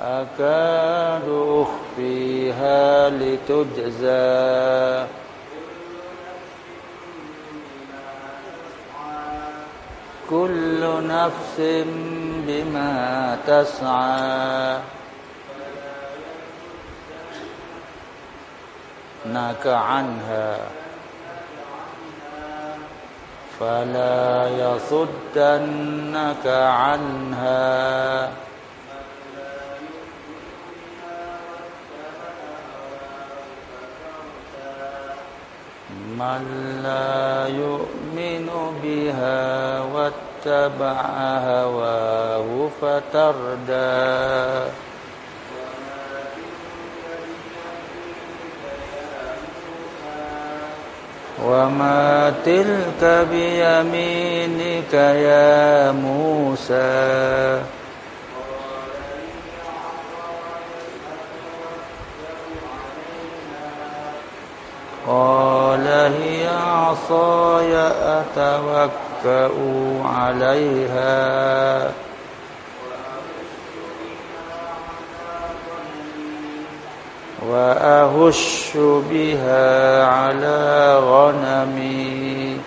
أكاد أخفيها لتجزى. كل نفس بما تسعى. نك عنها. فلا يصدنك عنها. من لا يؤمن بها واتبع هواه فتردى. وما تلك بيمينك يا موسى. قال هي عصاي أتوكأ عليها. وأهش بها على غنمي.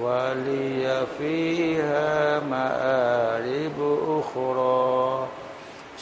ولي فيها مآرب أخرى.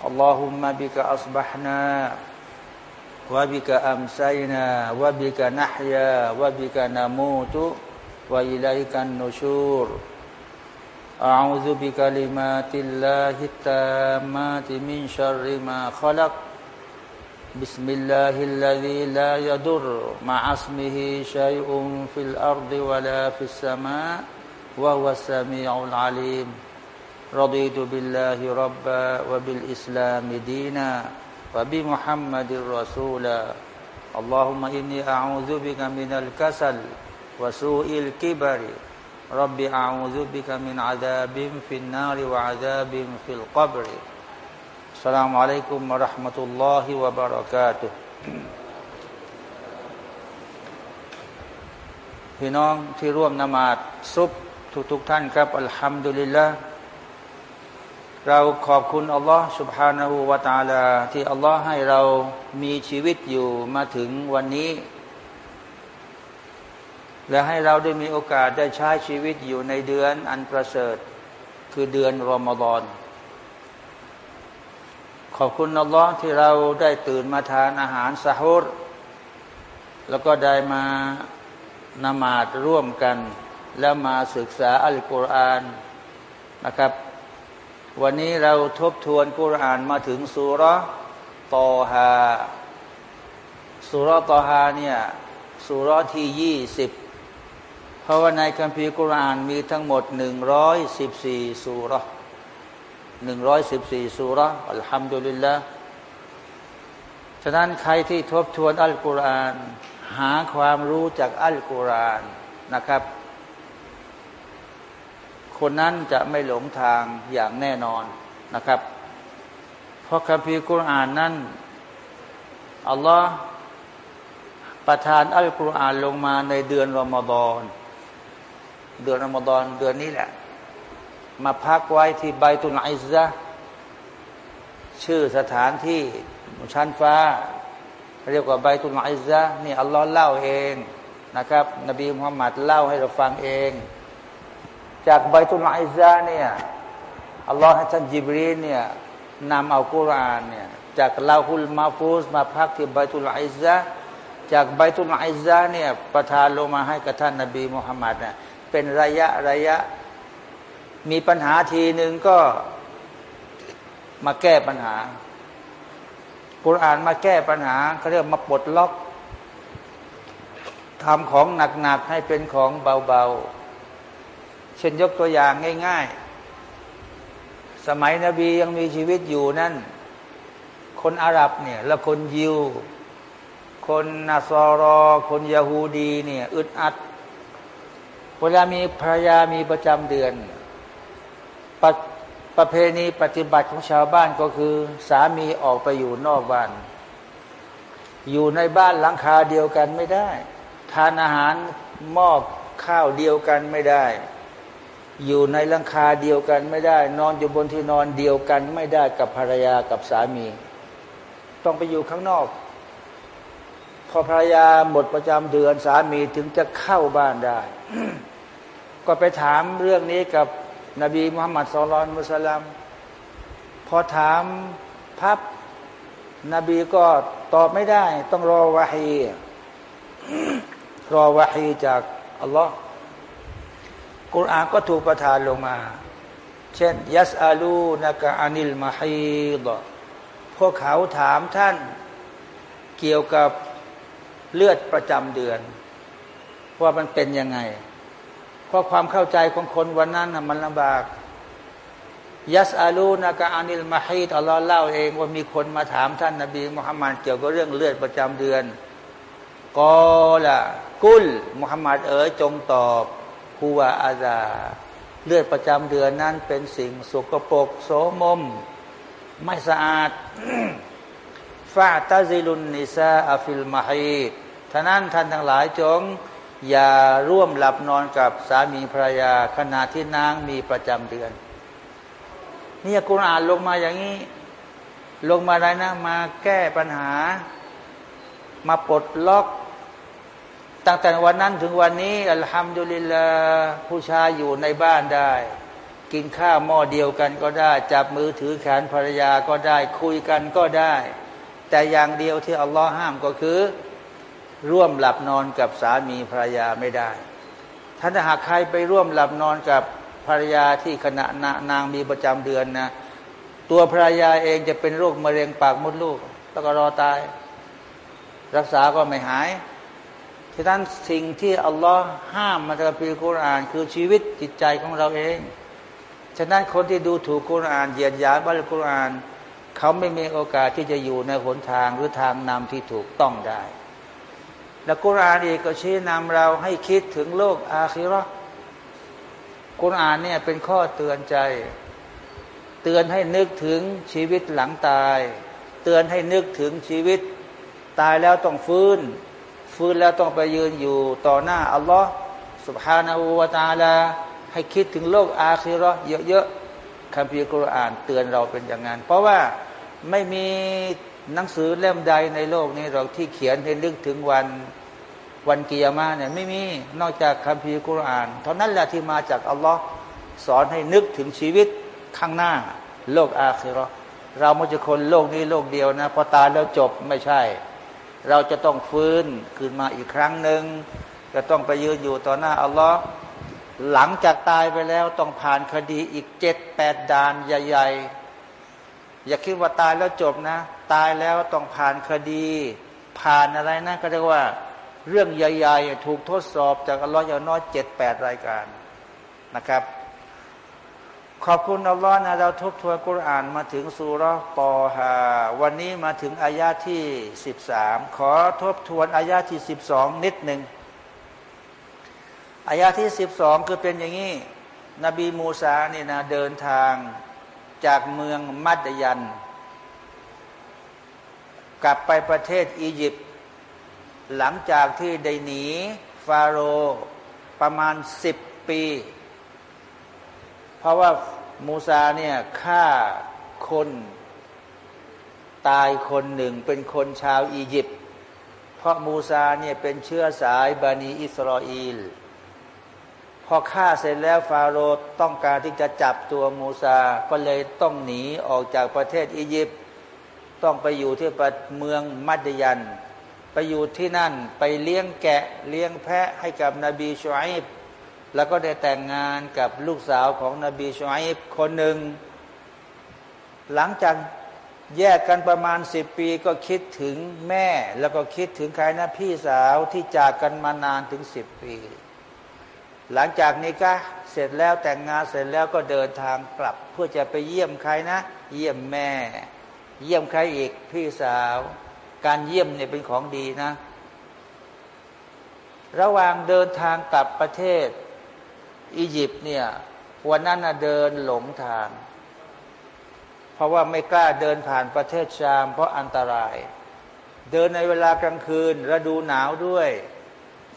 اللهم بك أصبحنا وبك أمسينا وبك نحيا وبك نموت وإليك النشور. أعوذ بكلمات الله التامات من شر ما خلق. بسم الله الذي لا يضر مع اسمه شيء في الأرض ولا في السماء وهو السميع العليم. رضيت بالله ربا وبالإسلام دينا وبمحمد رسولا اللهم إني أعوذ بك من الكسل وسوء الكبر رب أعوذ بك من عذاب في النار وعذاب في القبر السلام عليكم ورحمة الله وبركاته พี่น้องที่ร่วมนมาดซุบทุกทุกท่านครับอัลฮัมดุลิลละ เราขอบคุณอัลลอฮ์ سبحانه และ تعالى ที่อัลลอฮ์ให้เรามีชีวิตอยู่มาถึงวันนี้และให้เราได้มีโอกาสได้ใช้ชีวิตอยู่ในเดือนอันประเสริฐ คือเดือนรอมฎอน ขอบคุณอัลลอฮ์ที่เราได้ตื่นมาทานอาหารสะฮุรแล้วก็ได้มานมาดร่วมกัน แล้วมาศึกษาอัลกุรอานนะครับ วันนี้เราทบทวนกุรอานมาถึงสุรตอฮาสุรตอฮาเนี่ยสุรที่ยี่สิบเพราะว่าในคัมภีร์กุรานมีทั้งหมดหนึ่งร้อยสิบสี่สุรหนึ่งร้อยสิบสี่สุรอัลฮัมดุลิลละฉะนั้นใครที่ทบทวนอัลกุรอาน หาความรู้จากอัลกุรอานนะครับ คนนั้นจะไม่หลงทางอย่างแน่นอนนะครับ เพราะคัมภีร์กุรอานนั้นอัลลอฮ์ประทานอัลกุรอานลงมาในเดือนรอมฎอนเดือนอมฎอนเดือนนี้แหละ มาพักไว้ที่ใบตุนไอซะชื่อสถานที่ชั้นฟ้า เรียกว่าใบตุนไอซะนี่อัลลอฮ์เล่าเองนะครับ นบีมุฮัมมัดเล่าให้เราฟังเอง จากใบตุนไอซะเนี่ยอัลลอฮ์ให้ท่านจิบรีเนี่ยนำเอากุรานเนี่ยจากลาฮุลมาฟูสมาพักที่ใบตุนไอซะจากใบตุนไอซะเนี่ยประทานลงมาให้กับท่านนบีมุฮัมมัดเนี่ยเป็นระยะระยะ มีปัญหาทีหนึ่งก็มาแก้ปัญหากุรานมาแก้ปัญหาเขาเรียกมาปลดล็อกทำของหนักๆให้เป็นของเบาๆ เช่นยกตัวอย่างง่าย ๆ สมัยนบียังมีชีวิตอยู่นั่น คนอาหรับเนี่ยและคนยิว คนนาซอรอ คนยาฮูดีเนี่ยอึดอัด เวลามีภรรยามีประจำเดือนปประเพณีปฏิบัติของชาวบ้านก็คือ สามีออกไปอยู่นอกบ้าน อยู่ในบ้านหลังคาเดียวกันไม่ได้ ทานอาหารหม้อข้าวเดียวกันไม่ได้ อยู่ในลังคาเดียวกันไม่ได้ นอนอยู่บนที่นอนเดียวกันไม่ได้กับภรรยากับสามี ต้องไปอยู่ข้างนอก พอภรรยาหมดประจำเดือนสามีถึงจะเข้าบ้านได้ ก็ไปถามเรื่องนี้กับนบีมุฮัมมัดสุลลัลมุสลัมพอถามพับนบีก็ตอบไม่ได้ ต้องรอวะฮีรอวะฮีจากอัลลอฮ์ กุรอานก็ถูกประทานลงมา เช่นยัสอาลูนักอานิลมาฮีดพวกเขาถามท่านเกี่ยวกับเลือดประจำเดือน ว่ามันเป็นยังไง เพราะความเข้าใจของคนวันนั้นมันลำบากยัสอาลูนากาอานิลมาฮีตอัลลอฮ์เล่าเองว่ามีคนมาถามท่านนาบีมุฮัมมัดเกี่ยวกับเรื่องเลือดประจำเดือนกอละกุลมุฮัมมัดเอ๋ยจงตอบ ฮูวาอาซาเลือดประจำเดือนนั้นเป็นสิ่งสกปรกโสมม ไม่สะอาดฟาตาซิลุนนิซาอัฟิลมาฮีดท่านั้นท่านทั้งหลายจง อย่าร่วมหลับนอนกับสามีภรรยา ขณะที่นางมีประจำเดือน นี่กุรอานลงมาอย่างนี้ ลงมาอะไรนะ มาแก้ปัญหา มาปลดล็อก ตั้งแต่วันนั้นถึงวันนี้ อัลฮัมดุลิลลาผู้ชายอยู่ในบ้านได้ กินข้าวหม้อเดียวกันก็ได้ จับมือถือแขนภรรยาก็ได้ คุยกันก็ได้ แต่อย่างเดียวที่อัลลอฮ์ห้ามก็คือ ร่วมหลับนอนกับสามีภรรยาไม่ได้ท่านหากใครไปร่วมหลับนอนกับภรรยาที่ขณะนางมีประจำเดือนนะ ตัวภรรยาเองจะเป็นโรคมะเร็งปากมดลูก แล้วก็รอตาย รักษาก็ไม่หาย ที่นั้นสิ่งที่อัลลอฮ์ห้ามมาจากพิคุราน คือชีวิตจิตใจของเราเอง ฉะนั้นคนที่ดูถูกคุรานเหยียดหยามบัลกุรอานเขาไม่มีโอกาสที่จะอยู่ในหนทางหรือทางนำที่ถูกต้องได้ แล้วกุรอานเอีกก็ชี้นำเราให้คิดถึงโลกอาคิรอกุรอานเนี่ยเป็นข้อเตือนใจ เตือนให้นึกถึงชีวิตหลังตาย เตือนให้นึกถึงชีวิตตายแล้วต้องฟื้น ฟื้นแล้วต้องไปยืนอยู่ต่อหน้าอัลลอฮ์สุบฮานาอูวาตาลา ให้คิดถึงโลกอาคิรอเยอะๆคัมภีร์กุรอานเตือนเราเป็นอย่างนั้น เพราะว่าไม่มีหนังสือเล่มใดในโลกนี้เราที่เขียนให้นึกถึงวันวันกิยามาเนี่ยไม่มีนอกจากคัมภีร์กุรอาน เท่านั้นแหละที่มาจากอัลลอฮ์สอนให้นึกถึงชีวิตข้างหน้า โลกอาคิรอเราไม่จะคนโลกนี้โลกเดียวนะพอตายแล้วจบไม่ใช่ เราจะต้องฟื้นคืนมาอีกครั้งหนึ่งจะต้องไปยืนอยู่ต่อหน้าอัลลอฮ์หลังจากตายไปแล้วต้องผ่านคดีอีกเจ็ดแปดด่านใหญ่ ๆ อย่าคิดว่าตายแล้วจบนะ ตายแล้วต้องผ่านคดี ผ่านอะไรนะก็เรียกว่า เรื่องใหญ่ ๆ ถูกทดสอบจากอัลลอฮ์อย่างน้อยเจ็ดแปดรายการนะครับ ขอบคุณอัลลอฮ์นะเราทบทวนกุรอานมาถึงสุรปอฮาวันนี้มาถึงอายาที่สิบสามขอทบทวนอายาที่สิบสองนิดหนึ่งอายาที่สิบสองคือเป็นอย่างนี้ นบีมูซาเนี่ยนะเดินทางจากเมืองมัดยัน กลับไปประเทศอียิปต์หลังจากที่ได้หนี ฟาโรประมาณสิบปี เพราะว่ามูซาเนี่ยฆ่าคนตายคนหนึ่งเป็นคนชาวอียิปต์เพราะมูซาเนี่ยเป็นเชื้อสายบานีอิสราเอลพอฆ่าเสร็จแล้วฟาโรห์ต้องการที่จะจับตัวมูซาก็เลยต้องหนีออกจากประเทศอียิปต์ต้องไปอยู่ที่เมืองมัดยัน ไปอยู่ที่นั่นไปเลี้ยงแกะเลี้ยงแพะให้กับนบีชูอิบ แล้วก็ได้แต่งงานกับลูกสาวของนบีชูอิบคนหนึ่ง หลังจากแยกกันประมาณสิบปีก็คิดถึงแม่ แล้วก็คิดถึงใครนะพี่สาวที่จากกันมานานถึงสิบปี หลังจากนี้ก็เสร็จแล้วแต่งงานเสร็จแล้วก็เดินทางกลับ เพื่อจะไปเยี่ยมใครนะ เยี่ยมแม่ เยี่ยมใครอีกพี่สาว การเยี่ยมเนี่ยเป็นของดีนะ ระหว่างเดินทางกลับประเทศ อียิปต์เนี่ยวันนั้นเดินหลงทาง เพราะว่าไม่กล้าเดินผ่านประเทศชาม เพราะอันตราย เดินในเวลากลางคืนฤดูหนาวด้วย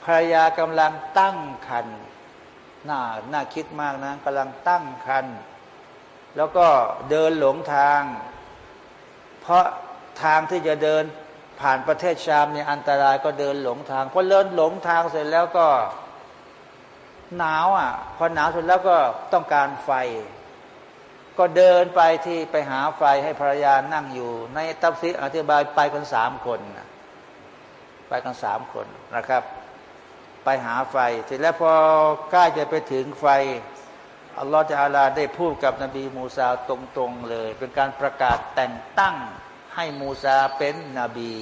ภรรยากำลังตั้งคันน่าน่าคิดมากนะกำลังตั้งคันแล้วก็เดินหลงทาง เพราะทางที่จะเดินผ่านประเทศชามเนี่ยอันตรายก็เดินหลงทางพอเดินหลงทางเสร็จแล้วก็ หนาวอะ พอหนาวเสร็จแล้วก็ต้องการไฟ ก็เดินไปที่ไปหาไฟให้ภรรยานั่งอยู่ ในตับซิอธิบายไปกันสามคนไปกันสามคนนะครับ ไปหาไฟ เสร็จแล้วพอใกล้จะไปถึงไฟอัลลอฮฺจะอาลาได้พูดกับนบีมูซาตรงๆเลย เป็นการประกาศแต่งตั้งให้มูซาเป็นนบี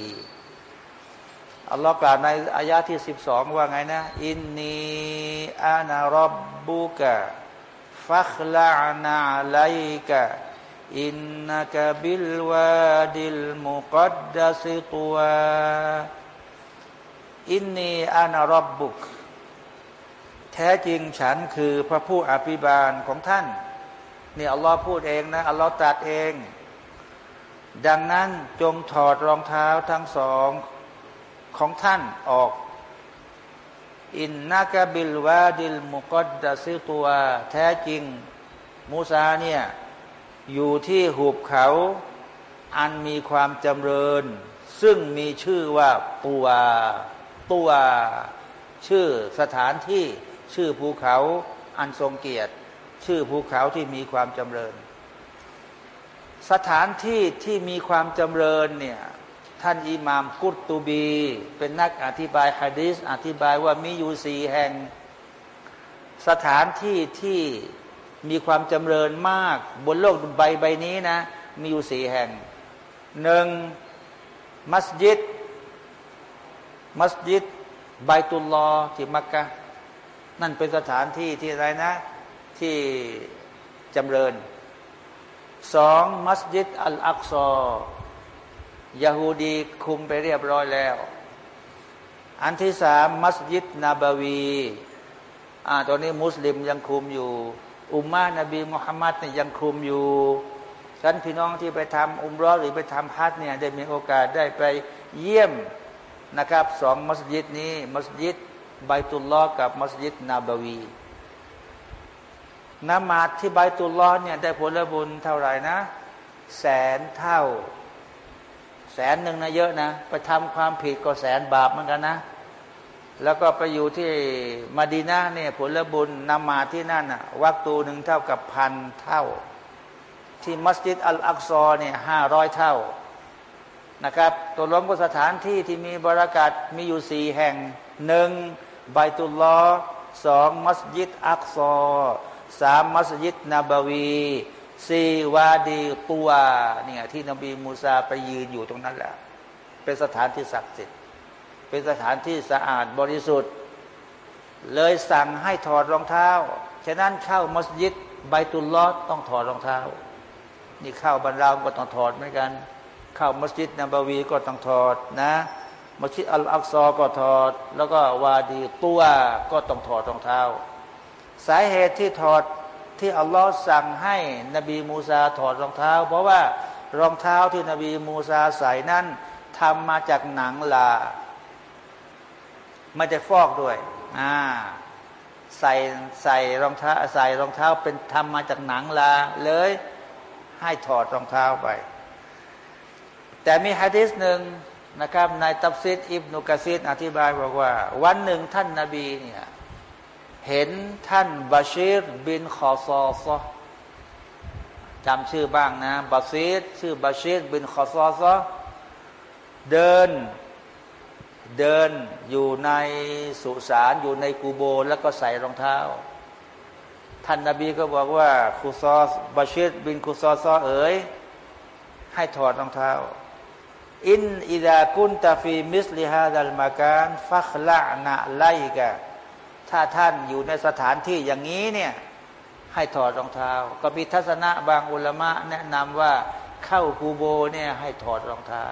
อัลลอฮ์กล่าวในอายะที่สิบสองว่าไงนะ อินนีอานารับบุกะฟัคลานาไลกะอินนักบิลวาดิลมุกัดดัสิตัวอินนีอานารับบุก แท้จริงฉันคือพระผู้อภิบาลของท่านนี่อัลลอฮ์พูดเองนะ อัลลอฮ์ตรัสเอง ดังนั้นจงถอดรองเท้าทั้งสอง ของท่านออก อินนากบิลวาดิลมุกดดาซิตัว แท้จริง มูซาเนี่ยอยู่ที่หุบเขา อันมีความจำเริญ ซึ่งมีชื่อว่าตัวตัวชื่อสถานที่ชื่อภูเขาอันทรงเกียรติ ชื่อภูเขาที่มีความจำเริญ สถานที่ที่มีความจำเริญเนี่ย ท่านอิหมามกุตตูบี เป็นนักอธิบายฮะดีษอธิบายว่ามีอยู่สี่แห่ง สถานที่ที่มีความจำเริญมาก บนโลกใบใบนี้นะ มีอยู่สี่แห่งหนึ่งมัสยิด มัสยิดไบตุลลอที่มักกะนั่นเป็นสถานที่ที่อะไรนะ ที่จำเริญสองมัสยิดอัลอักซอ ยาฮูดีคุมไปเรียบร้อยแล้ว อันที่สามมัสยิดนาบาวีอ่าตอนนี้มุสลิมยังคุมอยู่ อุมมานบีมุฮัมมัดเนี่ยยังคุมอยู่ฉันพี่น้องที่ไปทำอุมรอหรือไปทำฮัจเนี่ยได้มีโอกาสได้ไปเยี่ยมนะครับสองมัสยิดนี้มัสยิดไบตุลลอฮ์กับมัสยิดนาบาวีนมาดที่ไบตุลลอฮ์เนี่ยได้ผลบุญเท่าไหร่นะ แสนเท่า แสนหนึ่งนะเยอะนะไปทำความผิดก็แสนบาปเหมือนกันนะ แล้วก็ไปอยู่ที่มาดีนาเนี่ยผลบุญนำมาที่นั่นอะวักตูหนึ่งเท่ากับพันเท่า ที่มัสยิดอัลอักซอเนี่ยห้าร้อยเท่านะครับตัวล้มก็สถานที่ที่มีบรากัดมีอยู่สี่แห่งหนึ่งไบตุลลอสองมัสยิดอักซอสามมัสยิดนาบาวี ซีวาดีตัวเนี่ยที่นบีมูซาไปยืนอยู่ตรงนั้นแหละ เป็นสถานที่ศักดิ์สิทธิ์ เป็นสถานที่สะอาดบริสุทธิ์ เลยสั่งให้ถอดรองเท้า ฉะนั้นเข้ามัสยิดใบตุลลอดต้องถอดรองเท้า นี่เข้าบรรดาก็ต้องถอดเหมือนกัน เข้ามัสยิดนบวีก็ต้องถอดนะมัสยิดอัลอักซอก็ถอด แล้วก็วาดีตัวก็ต้องถอดรองเท้า สาเหตุที่ถอด ที่อัลลอฮ์สั่งให้นบีมูซาถอดรองเท้า เพราะว่ารองเท้าที่นบีมูซาใส่นั้นทำมาจากหนังลาไม่ได้ฟอกด้วยอ่าใส่ใส่รองเท้าใส่รองเท้าเป็นทำมาจากหนังลาเลยให้ถอดรองเท้าไป แต่มีฮะดิษหนึ่งนะครับในตับซิดอิบนุกะซิดอธิบายบอกว่า วันหนึ่งท่านนาบีเนี่ย เห็นท่านบาชีรบินคอซอซอจำชื่อบ้างนะบาซีดชื่อบาชีรบินคอซอซอเดินเดินอยู่ในสุสานอยู่ในกูโบ แล้วก็ใส่รองเท้า ท่านนาบีก็บอกว่าคุซอสบาชีรบินคุซอซอเอ๋ยให้ถอดรองเท้า อินอิดากุนตาฟีมิสลิฮาดัลมาการฟัคละนะไลกะ ถ้าท่านอยู่ในสถานที่อย่างนี้เนี่ยให้ถอดรองเท้า ก็มีทัศนะบางอุลมะแนะนำว่าเข้ากูโบเนี่ยให้ถอดรองเท้า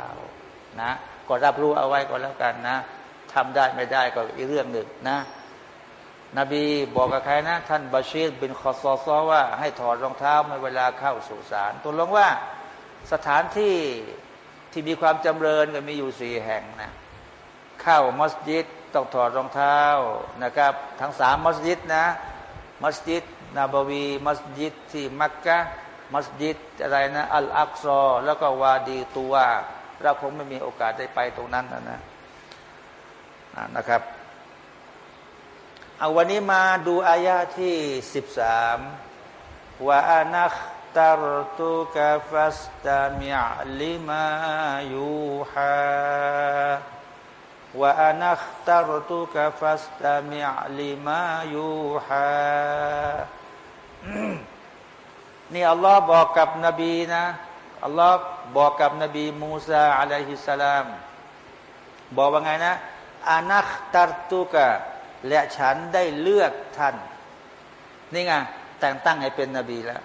นะก็รับรู้เอาไว้ก็แล้วกันนะทำได้ไม่ได้ก็อีกเรื่องหนึ่งนะ นบีบอกกับใครนะ ท่านบาชีรบินคอซอซอว่าให้ถอดรองเท้าเมื่อเวลาเข้าสุสานตัวลงว่าสถานที่ที่มีความจำเริญก็มีอยู่สี่แห่งนะ เข้ามัสยิด ต้องถอดรองเท้านะครับ ทั้งสามมัสยิดนะ มัสยิดนาบวี มัสยิดที่มักกะมัสยิดอะไรนะอัลอักซอแล้วก็วาดีตัวเราคงไม่มีโอกาสได้ไปตรงนั้นนะนะนะครับเอาวันนี้มาดูอายาที่สิบสามว่าอานักตารตุกาฟัสตามิอัลิมายูฮา ว่าอานักตารตุกฟัสตามิอลิมายูฮานี่อัลลอฮ์บอกกับนบีนะอัลลอฮ์บอกกับนบีมูซาอะลัยฮิสสลามบอกว่าไงนะอานักตารตุกะและฉันได้เลือกท่าน นี่ไงแต่งตั้งให้เป็นนบีแล้ว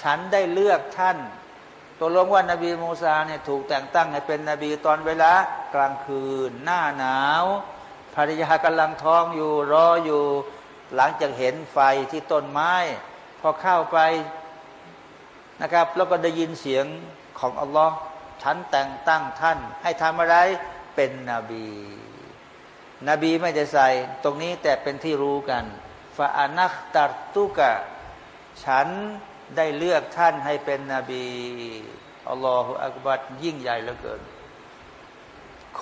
ฉันได้เลือกท่าน ตัวลงว่านบีมูซาเนี่ยถูกแต่งตั้งให้เป็นนบีตอนเวลากลางคืน หน้าหนาวภรรยากำลังท้องอยู่รออยู่ หลังจากเห็นไฟที่ต้นไม้ พอเข้าไปนะครับ แล้วก็ได้ยินเสียงของอัลลอฮ์ฉันแต่งตั้งท่าน ให้ทำอะไรเป็นนบี นบีไม่ได้ใส่ ตรงนี้แต่เป็นที่รู้กันฟาอานักตัดตุกะ ฉัน ได้เลือกท่านให้เป็นนบีอัลลอฮฺอักบัดยิ่งใหญ่เหลือเกิน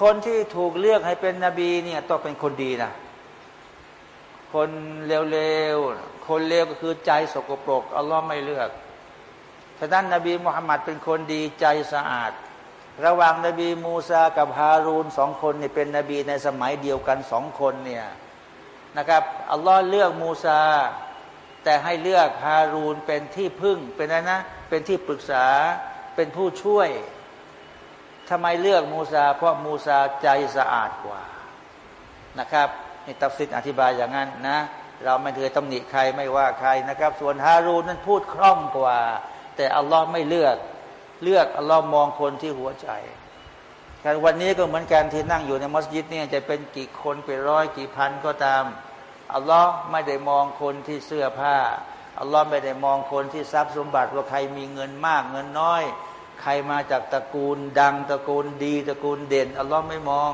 คนที่ถูกเลือกให้เป็นนบีเนี่ยต้องเป็นคนดีนะคนเลวๆ คนเลวก็คือใจสกปรกอัลลอฮ์ไม่เลือกฉะนั้นนบีมุฮัมมัดเป็นคนดีใจสะอาด ระหว่างนบีมูซากับฮารูนสองคนเนี่ยเป็นนบีในสมัยเดียวกันสองคนเนี่ยนะครับอัลลอฮ์เลือกมูซา แต่ให้เลือกฮารูนเป็นที่พึ่งเป็นอะไรนะ เป็นที่ปรึกษาเป็นผู้ช่วยทำไมเลือกมูซา เพราะมูซาใจสะอาดกว่านะครับนี่ตัฟซิดอธิบายอย่างนั้นนะ เราไม่เคยตำหนิใครไม่ว่าใครนะครับ ส่วนฮารูนนั้นพูดคล่องกว่า แต่อัลลอฮ์ไม่เลือกเลือกอัลลอฮ์มองคนที่หัวใจการวันนี้ก็เหมือนกันที่นั่งอยู่ในมัสยิดเนี่ยจะเป็นกี่คนเป็นร้อยกี่พันก็ตาม อัลลอฮ์ไม่ได้มองคนที่เสื้อผ้าอัลลอฮ์ไม่ได้มองคนที่ทรัพย์สมบัติว่าใครมีเงินมากเงินน้อย ใครมาจากตระกูลดังตระกูลดีตระกูลเด่นอัลลอฮ์ไม่มอง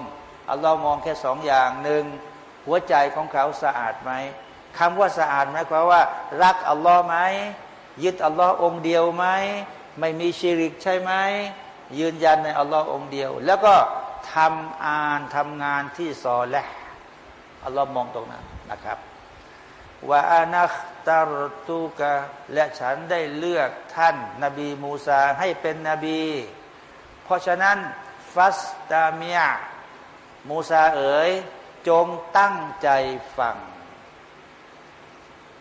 อัลลอฮ์มองแค่สองอย่างหนึ่งหัวใจของเขาสะอาดไหมคำว่าสะอาดหมายความว่า รักอัลลอฮ์ไหมยึดอัลลอฮ์องเดียวไหมไม่มีชีริกใช่ไหมยืนยันในอัลลอฮ์องเดียว แล้วก็ทำอ่านทำงานที่ซอและอัลลอฮ์มองตรงนั้น นะครับว่าอานักตารตุกะและฉันได้เลือกท่าน นบีมูซาให้เป็นนบี เพราะฉะนั้นฟัสตาเมียมูซาเอ๋ยจงตั้งใจฟัง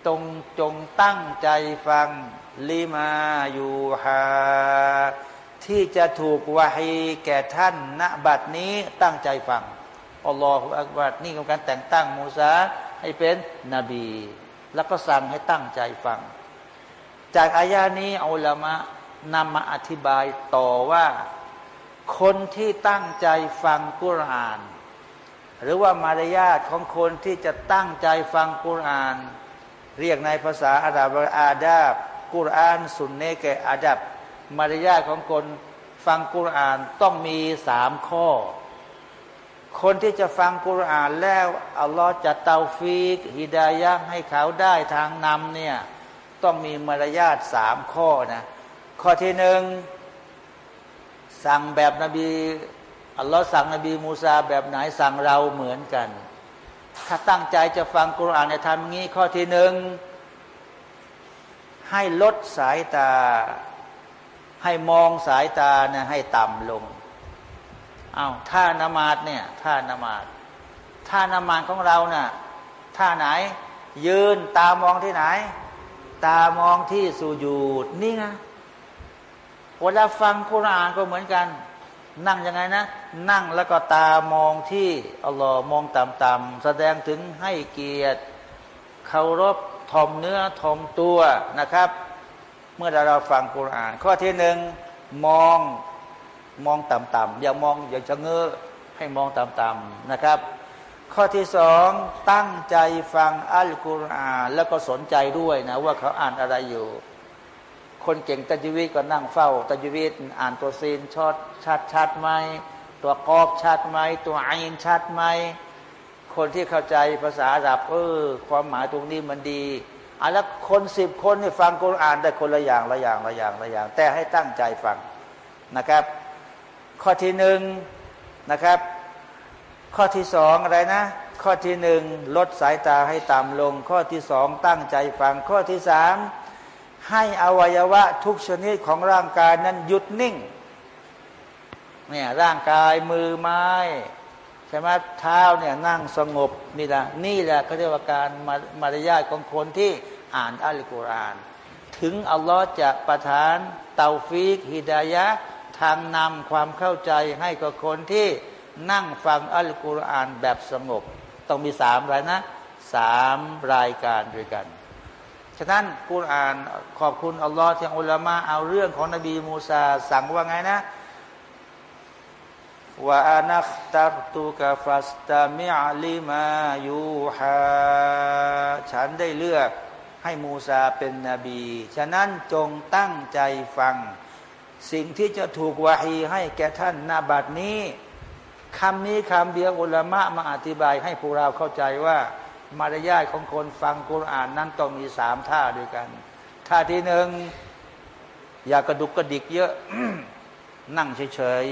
ตรงจงตั้งใจฟังลิมาอยู่ฮาที่จะถูกวาฮีแก่ท่านณบัดนี้ตั้งใจฟังอัลลอฮฺอักบัดนี่คือการแต่งตั้งมูซา ให้เป็นนบี แล้วก็สั่งให้ตั้งใจฟัง จากอายานี้อัลามะนำมาอธิบายต่อว่า คนที่ตั้งใจฟังกุรานหรือว่ามารยาทของคนที่จะตั้งใจฟังกุราน เรียกในภาษาอาหรับอาดาบกุรานสุนเนกอาดับมารยาทของคนฟังกุรานต้องมีสามข้อ คนที่จะฟังกุรอานแล้วอัลลอฮ์จะเตาฟีกฮิดายะให้เขาได้ทางนำเนี่ยต้องมีมารยาทสามข้อนะข้อที่หนึ่งสั่งแบบนบีอัลลอฮ์สั่งนบีมูซาแบบไหนสั่งเราเหมือนกัน ถ้าตั้งใจจะฟังกุรอานในทำงี้ข้อที่หนึ่งให้ลดสายตา ให้มองสายตาเนี่ยให้ต่ำลง อา้าวท่านมาดเนี่ยท่านมาดท่านมาดของเราเนี่ยท่าไหน ยืนตามองที่ไหน ตามองที่สุญูดนี่ไงเวลาฟังคุรานก็เหมือนกัน นั่งยังไงนะ นั่งแล้วก็ตามองที่อัลลอฮ์มองต่ำๆแสดงถึงให้เกียรติเคารพทอมเนื้อทอมตัวนะครับ เมื่อเราฟังกุราน ข้อที่หนึ่งมอง มองต่ำๆอย่ามองอย่าชะเง้อให้มองต่ำๆนะครับ ข้อที่สองตั้งใจฟังอัลกุรอานแล้วก็สนใจด้วยนะว่าเขาอ่านอะไรอยู่ คนเก่งตัจวิตก็นั่งเฝ้าตัจวิตอ่านตัวซีนชอดชัดชัดไหมตัวกอบชัดไหมตัวไอินชัดไหมคนที่เข้าใจภาษาอาหรับเออความหมายตรงนี้มันดีอะแล้วคนสิบคนนี่ฟังกุรอานได้คนละอย่างละอย่างละอย่างละอย่าง แต่ให้ตั้งใจฟังนะครับ ข้อที่หนึ่งนะครับ ข้อที่สองอะไรนะ ข้อที่หนึ่งลดสายตาให้ต่ำลง ข้อที่สองตั้งใจฟัง ข้อที่สามให้อวัยวะทุกชนิดของร่างกายนั้นหยุดนิ่งเนี่ยร่างกายมือไม้ใช่ไหมเท้าเนี่ยนั่งสงบนี่แหละนี่แหละเขาเรียกว่าการมารยาทของคนที่อ่านอัลกุรอาน ถึงอัลลอฮ์จะประทานเตาฟีกฮิดายะ ทางนำความเข้าใจให้กับคนที่นั่งฟังอัลกุรอานแบบสงบ ต้องมีสามรายนะสามรายการด้วยกัน ฉะนั้นกุรอานขอบคุณอัลลอฮ์ที่อัลลอฮ์มาเอาเรื่องของนบีมูซาสั่งว่าไงนะว่านักตับตุกฟัสตามิอาลิมายูฮาฉันได้เลือกให้มูซาเป็นนบี ฉะนั้นจงตั้งใจฟัง สิ่งที่จะถูกวาฮีให้แก่ท่านนาบัดนี้คำนี้คำเดียวอุลามะมาอธิบายให้พวกเราเข้าใจว่า มารยาทของคนฟังกุรอานนั้นต้องมีสามท่าด้วยกัน ท่าที่หนึ่งอย่ากระดุกกระดิกเยอะ นั่งเฉย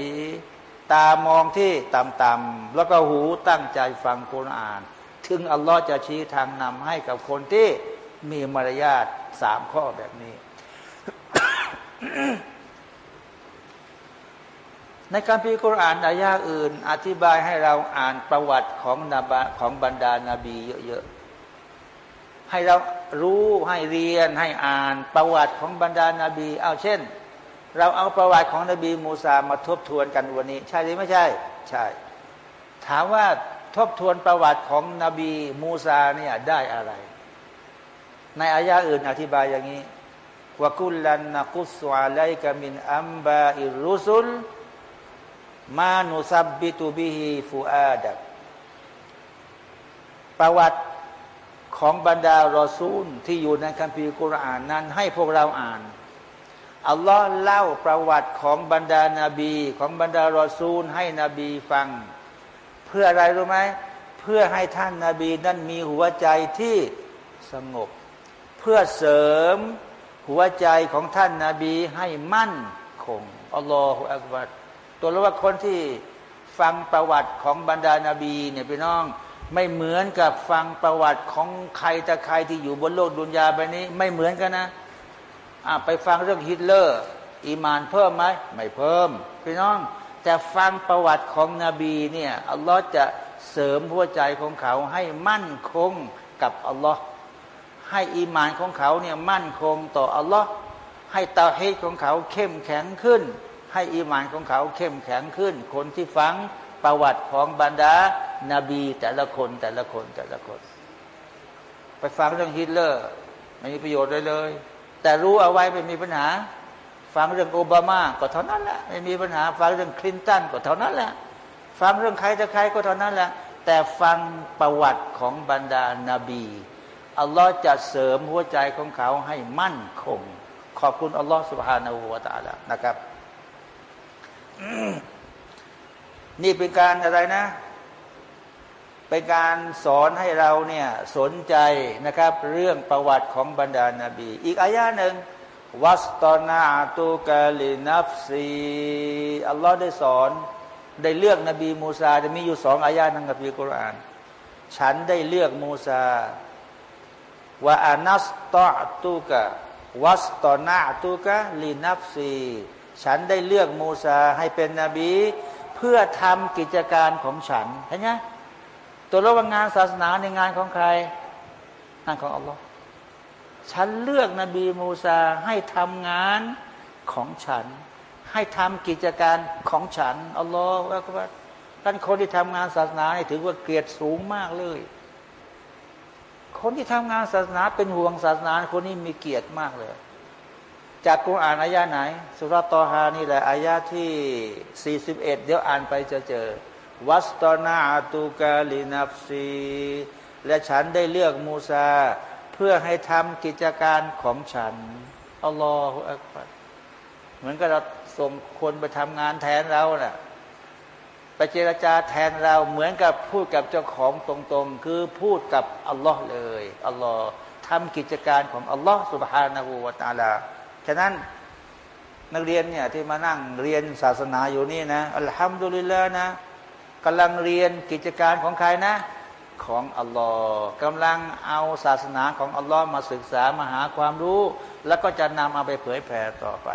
ๆ ตามองที่ต่ำๆแล้วก็หูตั้งใจฟังกุรอาน ถึงอัลลอฮ์จะชี้ทางนำให้กับคนที่มีมารยาทสามข้อแบบนี้ ในการพิกุรอานอายาอื่น อธิบายให้เราอ่านประวัติของนาบของบรรดานาบีเยอะๆ ให้เรารู้ให้เรียนให้อ่านประวัติของบรรดานาบี เอาเช่น เราเอาประวัติของนบีมูซามาทบทวนกันวันนี้ ใช่หรือไม่ใช่ ใช่ ถามว่าทบทวนประวัติของนบีมูซาเนี่ยได้อะไร ในอายะอื่นอธิบายอย่างนี้วกุลลันนักุสวาไลกามินอัมบาอิรุสุล มานุซับบิตุบิฮิฟูอาดักประวัติของบรรดารอซูลที่อยู่ในคัมภีร์กุรอานนั้น ให้พวกเราอ่านอัลลอฮ์เล่าประวัติของบรรดานาบี ของบรรดารอซูล ให้นบีฟัง เพื่ออะไรรู้ไหมเพื่อให้ท่านนาบีนั้นมีหัวใจที่สงบ เพื่อเสริมหัวใจของท่านนาบีให้มั่นคงอัลลอฮฺอักบัด ตัวละว่าคนที่ฟังประวัติของบรรดานาบีเนี่ยพี่น้อง ไม่เหมือนกับฟังประวัติของใครแต่ใครที่อยู่บนโลกดุนยาไปนี้ ไม่เหมือนกันนะไปฟังเรื่องฮิตเลอร์ อีมานเพิ่มไหมไม่เพิ่ม พี่น้อง แต่ฟังประวัติของนบีเนี่ยอัลลอฮ์จะเสริมหัวใจของเขาให้มั่นคงกับอัลลอฮ์ให้อีมานของเขาเนี่ยมั่นคงต่ออัลลอฮ์ให้เตาฮีดของเขาเข้มแข็งขึ้น ให้อีมานของเขาเข้มแข็งขึ้น คนที่ฟังประวัติของบรรดานาบีแต่ละคนแต่ละคนแต่ละคน ไปฟังเรื่องฮิตเลอร์ไม่มีประโยชน์เลยเลย แต่รู้เอาไว้ไม่มีปัญหา ฟังเรื่องโอบามาก็เท่านั้นแหละไม่มีปัญหา ฟังเรื่องคลินตันก็เท่านั้นแหละ ฟังเรื่องใครจะใครก็เท่านั้นแหละ แต่ฟังประวัติของบรรดานาบีอัลลอฮ์จะเสริมหัวใจของเขาให้มั่นคง ขอบคุณอัลลอฮ์สุบฮานาหูวาตาละนะครับ นี่เป็นการอะไรนะ เป็นการสอนให้เราเนี่ยสนใจนะครับ เรื่องประวัติของบรรดานาบี อีกอายะหนึ่งوَاصْطَنَعْتُكَ لِنَفْسِي อัลลอฮ์ได้สอน ได้เลือกนบีมูซา จะมีอยู่สองอายะในคัมภีร์กุรอาน ฉันได้เลือกมูซาوَأَنَا اخْتَرْتُكَ وَاصْطَنَعْتُكَ لِنَفْسِي ฉันได้เลือกมูซาให้เป็นนบี เพื่อทำกิจการของฉันเห็นไหมตัวระว่างานศาสนาในงานของใคร งานของอัลลอฮ์ฉันเลือกนบีมูซาให้ทำงานของฉัน ให้ทำกิจการของฉันอัลลอฮ์ว่าก็ว่าท่านคนที่ทำงานศาสนาถือว่าเกียรติสูงมากเลยคคนที่ทำงานศาสนาเป็นห่วงศาสนาคนนี้มีเกียรติมากเลย จากกุรอานอายาไหนสุรตอฮานี่แหละอายาที่ 41 เดี๋ยวอ่านไปจะเจอ วัสตนาตูกาลินัฟซีและฉันได้เลือกมูซา เพื่อให้ทำกิจการของฉันอัลลอฮฺอักบัรเหมือนกับเราส่งคนไปทำงานแทนเรานะ่ะไปเจรจาแทนเราเหมือนกับพูดกับเจ้าของตรงๆ คือพูดกับอัลลอฮ์เลยอัลลอฮ์ทำกิจการของอัลลอฮ์สุบฮานาหูวาตาลา ฉะนั้นนักเรียนเนี่ยที่มานั่งเรียนศาสนาอยู่นี่นะอัลฮัมดุลิลละนะกำลังเรียนกิจการของใครนะ ของอัลลอฮ์กำลังเอาศาสนาของอัลลอฮ์มาศึกษามาหาความรู้ แล้วก็จะนำเอาไปเผยแผ่ต่อไป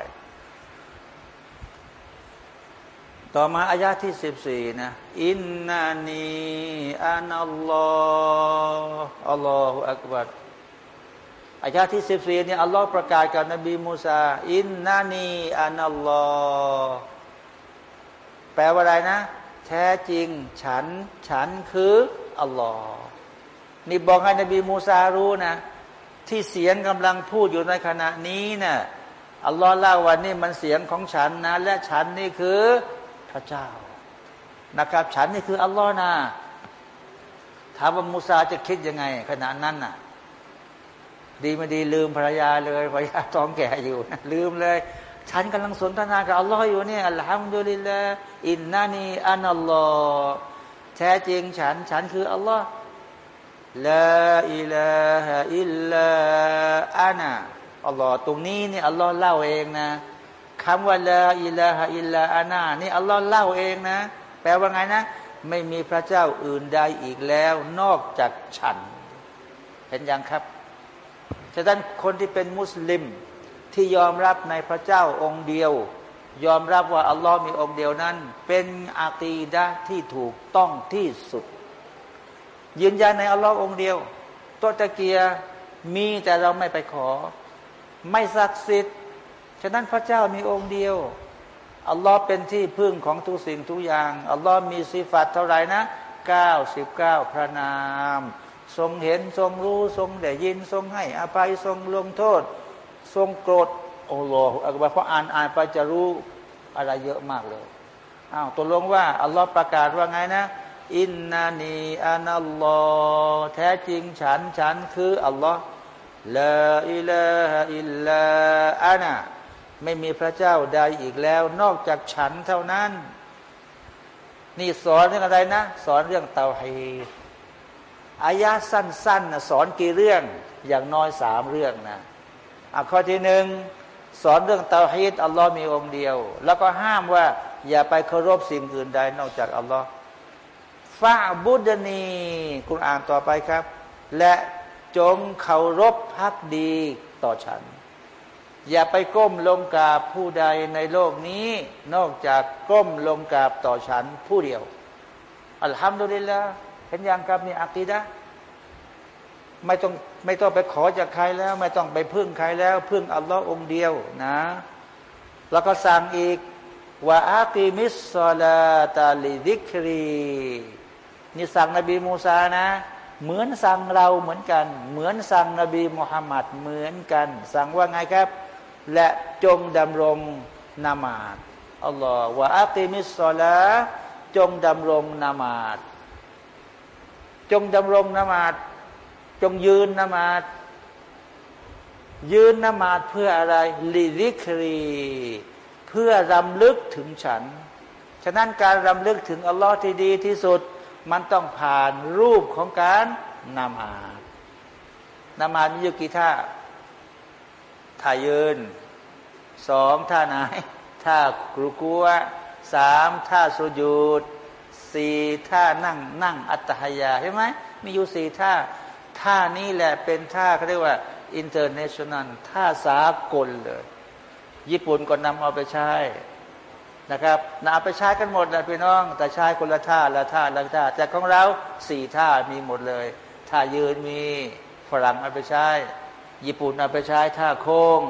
ต่อมาอายาที่สิบสี่นะอินนานีอานัลลอฮ์อัลลอฮฺอักบัร อายาที่สิบสี่เนี่ยอัลลอฮ์ประกาศกับนบีมูซาอินนานีอานัลลอฮ์แปลว่าอะไรนะ แท้จริง ฉัน ฉันคืออัลลอฮ์นี่บอกให้นบีมูซารู้นะ ที่เสียงกำลังพูดอยู่ในขณะนี้นะ่ะอัลลอฮ์เล่าวันนี้มันเสียงของฉันนะ และฉันนี่คือพระเจ้านะครับฉันนี่คืออัลลอฮ์นะถามว่ามูซาจะคิดยังไง ขณะนั้นน่ะ ดีไม่ดีลืมภรรยาเลยภรรยาท้องแก่อยู่ ลืมเลย ฉันกำลังสนทนากับอัลลอฮ์อยู่เนี่ยอัลฮัมดุลิลละอินนานีอันอัลลอฮ์แท้จริงฉัน ฉันคืออัลลอฮ์ลาอิลาฮะอิลลาอานะอัลลอฮ์ตรงนี้นี่อัลลอฮ์เล่าเองนะคำว่าลาอิลาฮะอิลลาอานานี่อัลลอฮ์เล่าเองนะ แปลว่าไงนะ ไม่มีพระเจ้าอื่นใดอีกแล้ว นอกจากฉัน เห็นยังครับ ฉะนั้นคนที่เป็นมุสลิมที่ยอมรับในพระเจ้าองค์เดียว ยอมรับว่าอัลลอฮ์มีองค์เดียวนั้น เป็นอาตีดะที่ถูกต้องที่สุด ยืนยันในอัลลอฮ์องค์เดียวตัวตะเกียมีแต่เราไม่ไปขอ ไม่ศักดิ์สิทธิ์ฉะนั้นพระเจ้ามีองค์เดียวอัลลอฮ์เป็นที่พึ่งของทุกสิ่งทุกอย่างอัลลอฮ์มีสิฟัตเท่าไหร่นะเก้าสิบเก้าพระนาม ทรงเห็นทรงรู้ทรงได้ยินทรงให้อภัยทรงลงโทษ ทรงโกรธโอ้โหอักบารพออ่านอ่านไปจะรู้อะไรเยอะมากเลยอ้าวตัวลงว่า อัลลอฮ์ประกาศว่าไงนะ อินนานีอานัลลอฮ์แท้จริงฉัน ฉันคือ อัลลอฮ์ลาอิลาฮอิลลาอานะไม่มีพระเจ้าใดอีกแล้ว นอกจากฉันเท่านั้น นี่สอนเรื่องอะไรนะ สอนเรื่องเตาฮี อายะสั้นๆนะสอนกี่เรื่องอย่างน้อยสามเรื่องนะอะข้อที่หนึ่งสอนเรื่องเตาฮีดอัลลอฮ์มีองค์เดียว แล้วก็ห้ามว่าอย่าไปเคารพสิ่งอื่นใดนอกจากอัลลอฮ์ฟาบุดนีคุณอ่านต่อไปครับ และจงเคารพพักดีต่อฉัน อย่าไปก้มลงกราบผู้ใดในโลกนี้ นอกจากก้มลงกราบต่อฉันผู้เดียว อัลฮัมดุลิลละ เห็นอย่างกับนี่อักีดะไม่ต้องไม่ต้องไปขอจากใครแล้ว ไม่ต้องไปพึ่งใครแล้ว พึ่งอัลลอฮ์องเดียวนะ แล้วก็สั่งอีกว่าอาติมิสซาลาตาลิดิครีนี่สั่งนบีมูซานะ เหมือนสั่งเราเหมือนกัน เหมือนสั่งนบีมุฮัมมัดเหมือนกัน สั่งว่าไงครับ และจงดำรงนามาดอัลลอฮฺว่าอัติมิสซอลาจงดำรงนามาด จงดำรงนามาดจงยืนนามาดยืนนามาดเพื่ออะไรลิลิครีเพื่อรำลึกถึงฉัน ฉะนั้นการรำลึกถึงอัลลอฮ์ที่ดีที่สุด มันต้องผ่านรูปของการนามาดนามาดมีอยู่กี่ท่าท่ายืนสองท่าไหนท่ากรุกัวสามท่าสุญูด สี่ท่านั่งนั่งอัตตะฮียาตใช่ไหมมีอยู่สี่ท่า ท่านี้แหละเป็นท่าเขาเรียกว่า international ท่าสากลเลย ญี่ปุ่นก็นำเอาไปใช้นะครับนำไปใช้กันหมดเลยพี่น้อง แต่ใช้คนละท่าละท่าละท่า แต่ของเราสี่ท่ามีหมดเลย ท่ายืนมีฝรั่งเอาไปใช้ ญี่ปุ่นเอาไปใช้ท่าโค้ง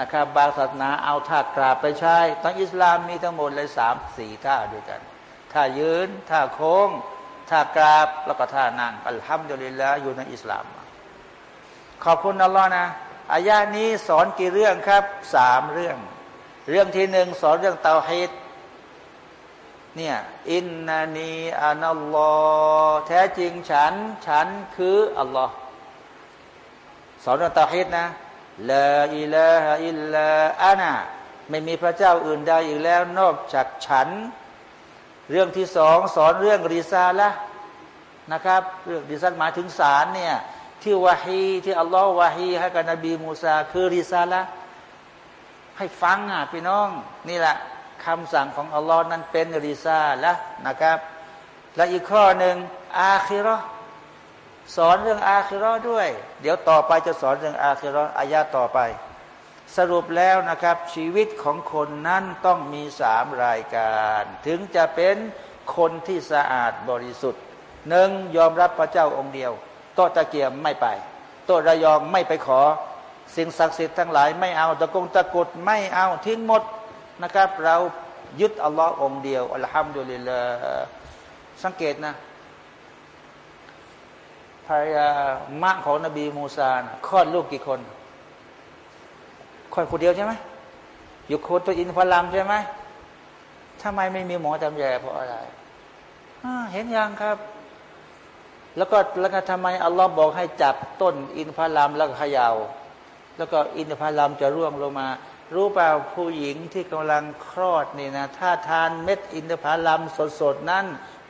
นะครับ บางศาสนาเอาท่ากราบไปใช้ตอนอิสลามมีทั้งหมดเลยสามสี่ท่าด้วยกัน ท่ายืน ท่าโค้ง ท่ากราบ แล้วก็ท่านั่งอัลฮัมดุลิลละอยู่ในอิสลาม ขอบคุณอัลลอฮ์นะอายานี้สอนกี่เรื่องครับสามเรื่อง เรื่องที่หนึ่งสอนเรื่องเตาฮิดเนี่ยอินนานีอานัลลอฮ์แท้จริงฉัน ฉันคืออัลลอฮ์สอนเรื่องเตาฮิดนะลาอิลาฮะอิลลาอานาไม่มีพระเจ้าอื่นใดอีกแล้ว นอกจากฉัน เรื่องที่สองสอนเรื่องริซาละนะครับ เรื่องริซาหมายถึงสารเนี่ยที่วาฮีที่อัลลอฮ์วาฮีให้กับนบีมูซาคือริซาละให้ฟังอะพี่น้องนี่แหละคำสั่งของอัลลอฮ์นั้นเป็นริซาละนะครับ และอีกข้อหนึ่งอาคิรอสอนเรื่องอาคิรอด้วย เดี๋ยวต่อไปจะสอนเรื่องอาคิรออายาต่อไป สรุปแล้วนะครับ ชีวิตของคนนั้นต้องมีสามรายการ ถึงจะเป็นคนที่สะอาดบริสุทธิ์หนึ่งยอมรับพระเจ้าองค์เดียว โตตะเกียมไม่ไป โตระยองไม่ไปขอ สิ่งศักดิ์สิทธิ์ทั้งหลายไม่เอาตะกงตะกุดไม่เอาทิ้งหมดนะครับ เรายึดอัลลอฮ์องเดียวอัลฮัมดุลิลลาสังเกตนะภรรยามะของนบีมูซานคลอดลูกกี่คน คลอดคนเดียวใช่ไหมอยู่โคตัวอินฟลัมใช่ไหมทำไมไม่มีหมอจำแย่เพราะอะไรเห็นยังครับ แล้วก็แล้วก็ทำไมอัลลอฮ์บอกให้จับต้นอินทผลัมแล้วก็ขยา่าแล้วก็อินทผลัมจะร่วงลงมา รู้เปล่าผู้หญิงที่กำลังคลอดนี่นะถ้าทานเม็ดอินทผลัมสดๆนั้น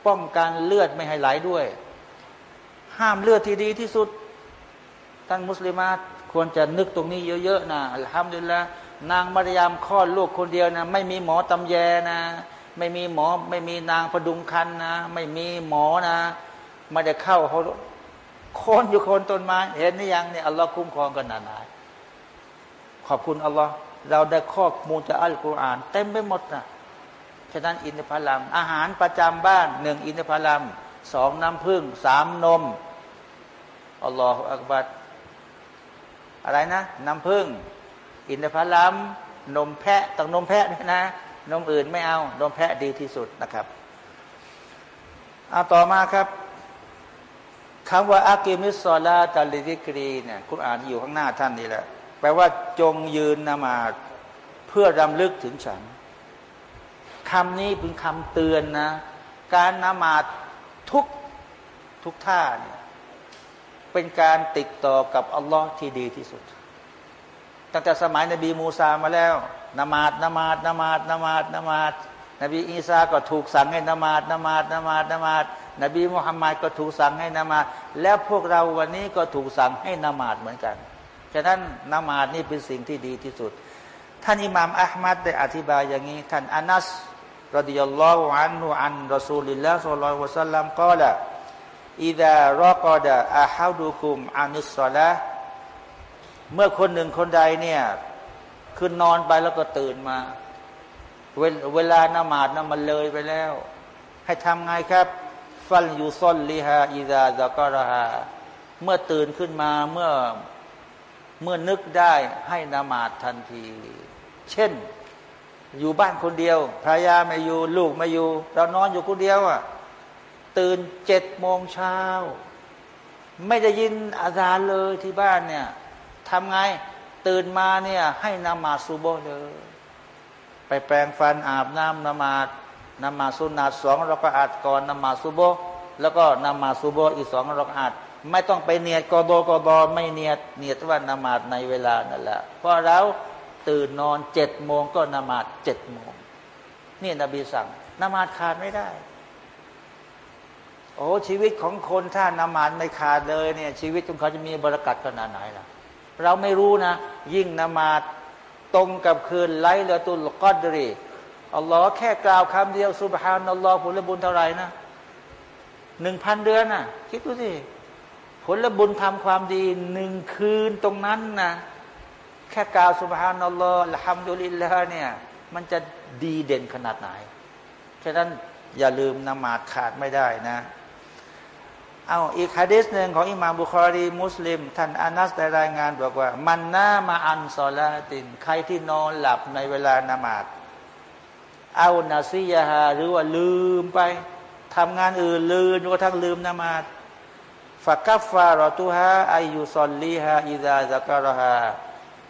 ป้องกันเลือดไม่ให้ไหลด้วย ห้ามเลือดที่ดีที่สุดท่านมุสลิมา ควรจะนึกตรงนี้เยอะๆนะอัลฮัมดุลิลละนางมารยามคลอดลูกคนเดียวนะไม่มีหมอตำแยนะ ไม่มีหมอไม่มีนางประดุงคันนะ ไม่มีหมอนะไม่ได้เข้าเขาโคนอยู่โคนต้นไม้เห็นนี่ยังเนี่ยอัลลอฮ์คุ้มครองกันนานๆขอบคุณอัลลอฮ์เราได้ข้อมูลจากอัลกุรอาน เต็มไปหมดนะฉะนั้นอินทผลัมอาหารประจำบ้านหนึ่งอินทผลัมสองน้ำผึ้งสามนมอัลลอฮฺอักบัด อะไรนะน้ำผึ้งอินทผลัมนมแพะต้องนมแพะนะ นมอื่นไม่เอา นมแพะดีที่สุดนะครับเอาต่อมาครับคำว่าอากิมิสซอลาตาลิดิกรีเนี่ยคุณอ่านอยู่ข้างหน้าท่านนี่แหละ แปลว่าจงยืนนมาเพื่อรำลึกถึงฉันคำนี้เป็นคำเตือนนะ การนมาทุกทุกท่าเนี่ย เป็นการติดต่อกับอัลลอฮ์ที่ดีที่สุด ตั้งแต่สมัยนบีมูซามาแล้วนมาดนมาดนมาดนมาดนมาดนบีอีสาก็ถูกสั่งให้นมาดนมาดนมาดนมาดนบีมุฮัมมัดก็ถูกสั่งให้นมาดแล้วพวกเราวันนี้ก็ถูกสั่งให้นมาดเหมือนกัน ฉะนั้นนมาดนี่เป็นสิ่งที่ดีที่สุด ท่านอิหม่ามอัลมัดได้อธิบายอย่างนี้ ท่านอานัสรดิยัลลอฮุอันนุอันรอซูลิลลาฮ์สุลลัลวะสัลลัมกล่าว อิดารอกอดะอาฮาดูคุมอานุสละเมื่อคนหนึ่งคนใดเนี่ยคือนอนไปแล้วก็ตื่นมา เวลานมาดนะมันเลยไปแล้ว ให้ทำไงครับ ฟัลยูซอลลิฮาอิดาซากรฮาเมื่อตื่นขึ้นมาเมื่อเมื่อนึกได้ให้นามาดทันที เช่น อยู่บ้านคนเดียวภรรยาไม่อยู่ ลูกไม่อยู่ เรานอนอยู่คนเดียวอะ ตื่นเจ็ดโมงเช้า ไม่ได้ยินอาจารย์เลยที่บ้านเนี่ยทำไงตื่นมาเนี่ยให้นามาซูโบเลย ไปแปรงฟันอาบน้ำนามาดนมาสุนัตสองเราก็อาจก่อนนมาสุโบแล้วก็นมาสุโบอีกสองเราก็อาจไม่ต้องไปเนียดกอโดกอดอไม่เนียดเนียดว่านมาดในเวลานั่นแหละเพราะเราตื่นนอนเจ็ดโมงก็นมาดเจ็ดโมงนี่นบีสั่งนมาดขาดไม่ได้ อ้ชีวิตของคนถ้านมาดไม่ขาดเลยเนี่ยชีวิตของเขาจะมีบรารักัดขนาดไหนล่ะ เราไม่รู้นะ ยิ่งนมาดตรงกับคืนไลละตุลกอดรีอัลลอฮ์แค่กล่าวคำเดียวสุบฮานัลลอฮ์ผลบุญเท่าไหร่นะหนึ่งพันเดือนน่ะ คิดดูสิผลบุญทำความดีหนึ่งคืนตรงนั้นนะแค่กล่าวสุบฮานัลลอฮ์ละฮัมดุลิลละเนี่ย มันจะดีเด่นขนาดไหนฉะนั้นอย่าลืมนมาดขาดไม่ได้นะ เอาอีกฮะดิษหนึ่งของอิหม่ามบุคอรีมุสลิม ท่านอานัสได้รายงานบอกว่า มันน่ามาอันซอลาติน ใครที่นอนหลับในเวลานมาดเอานาซียาหรือว่าลืมไปทำงานอื่นลืมกระทั่งลืมนมาดฟักกัฟฟารอตุฮะอายุซอลลีฮะอิดาซักรฮะ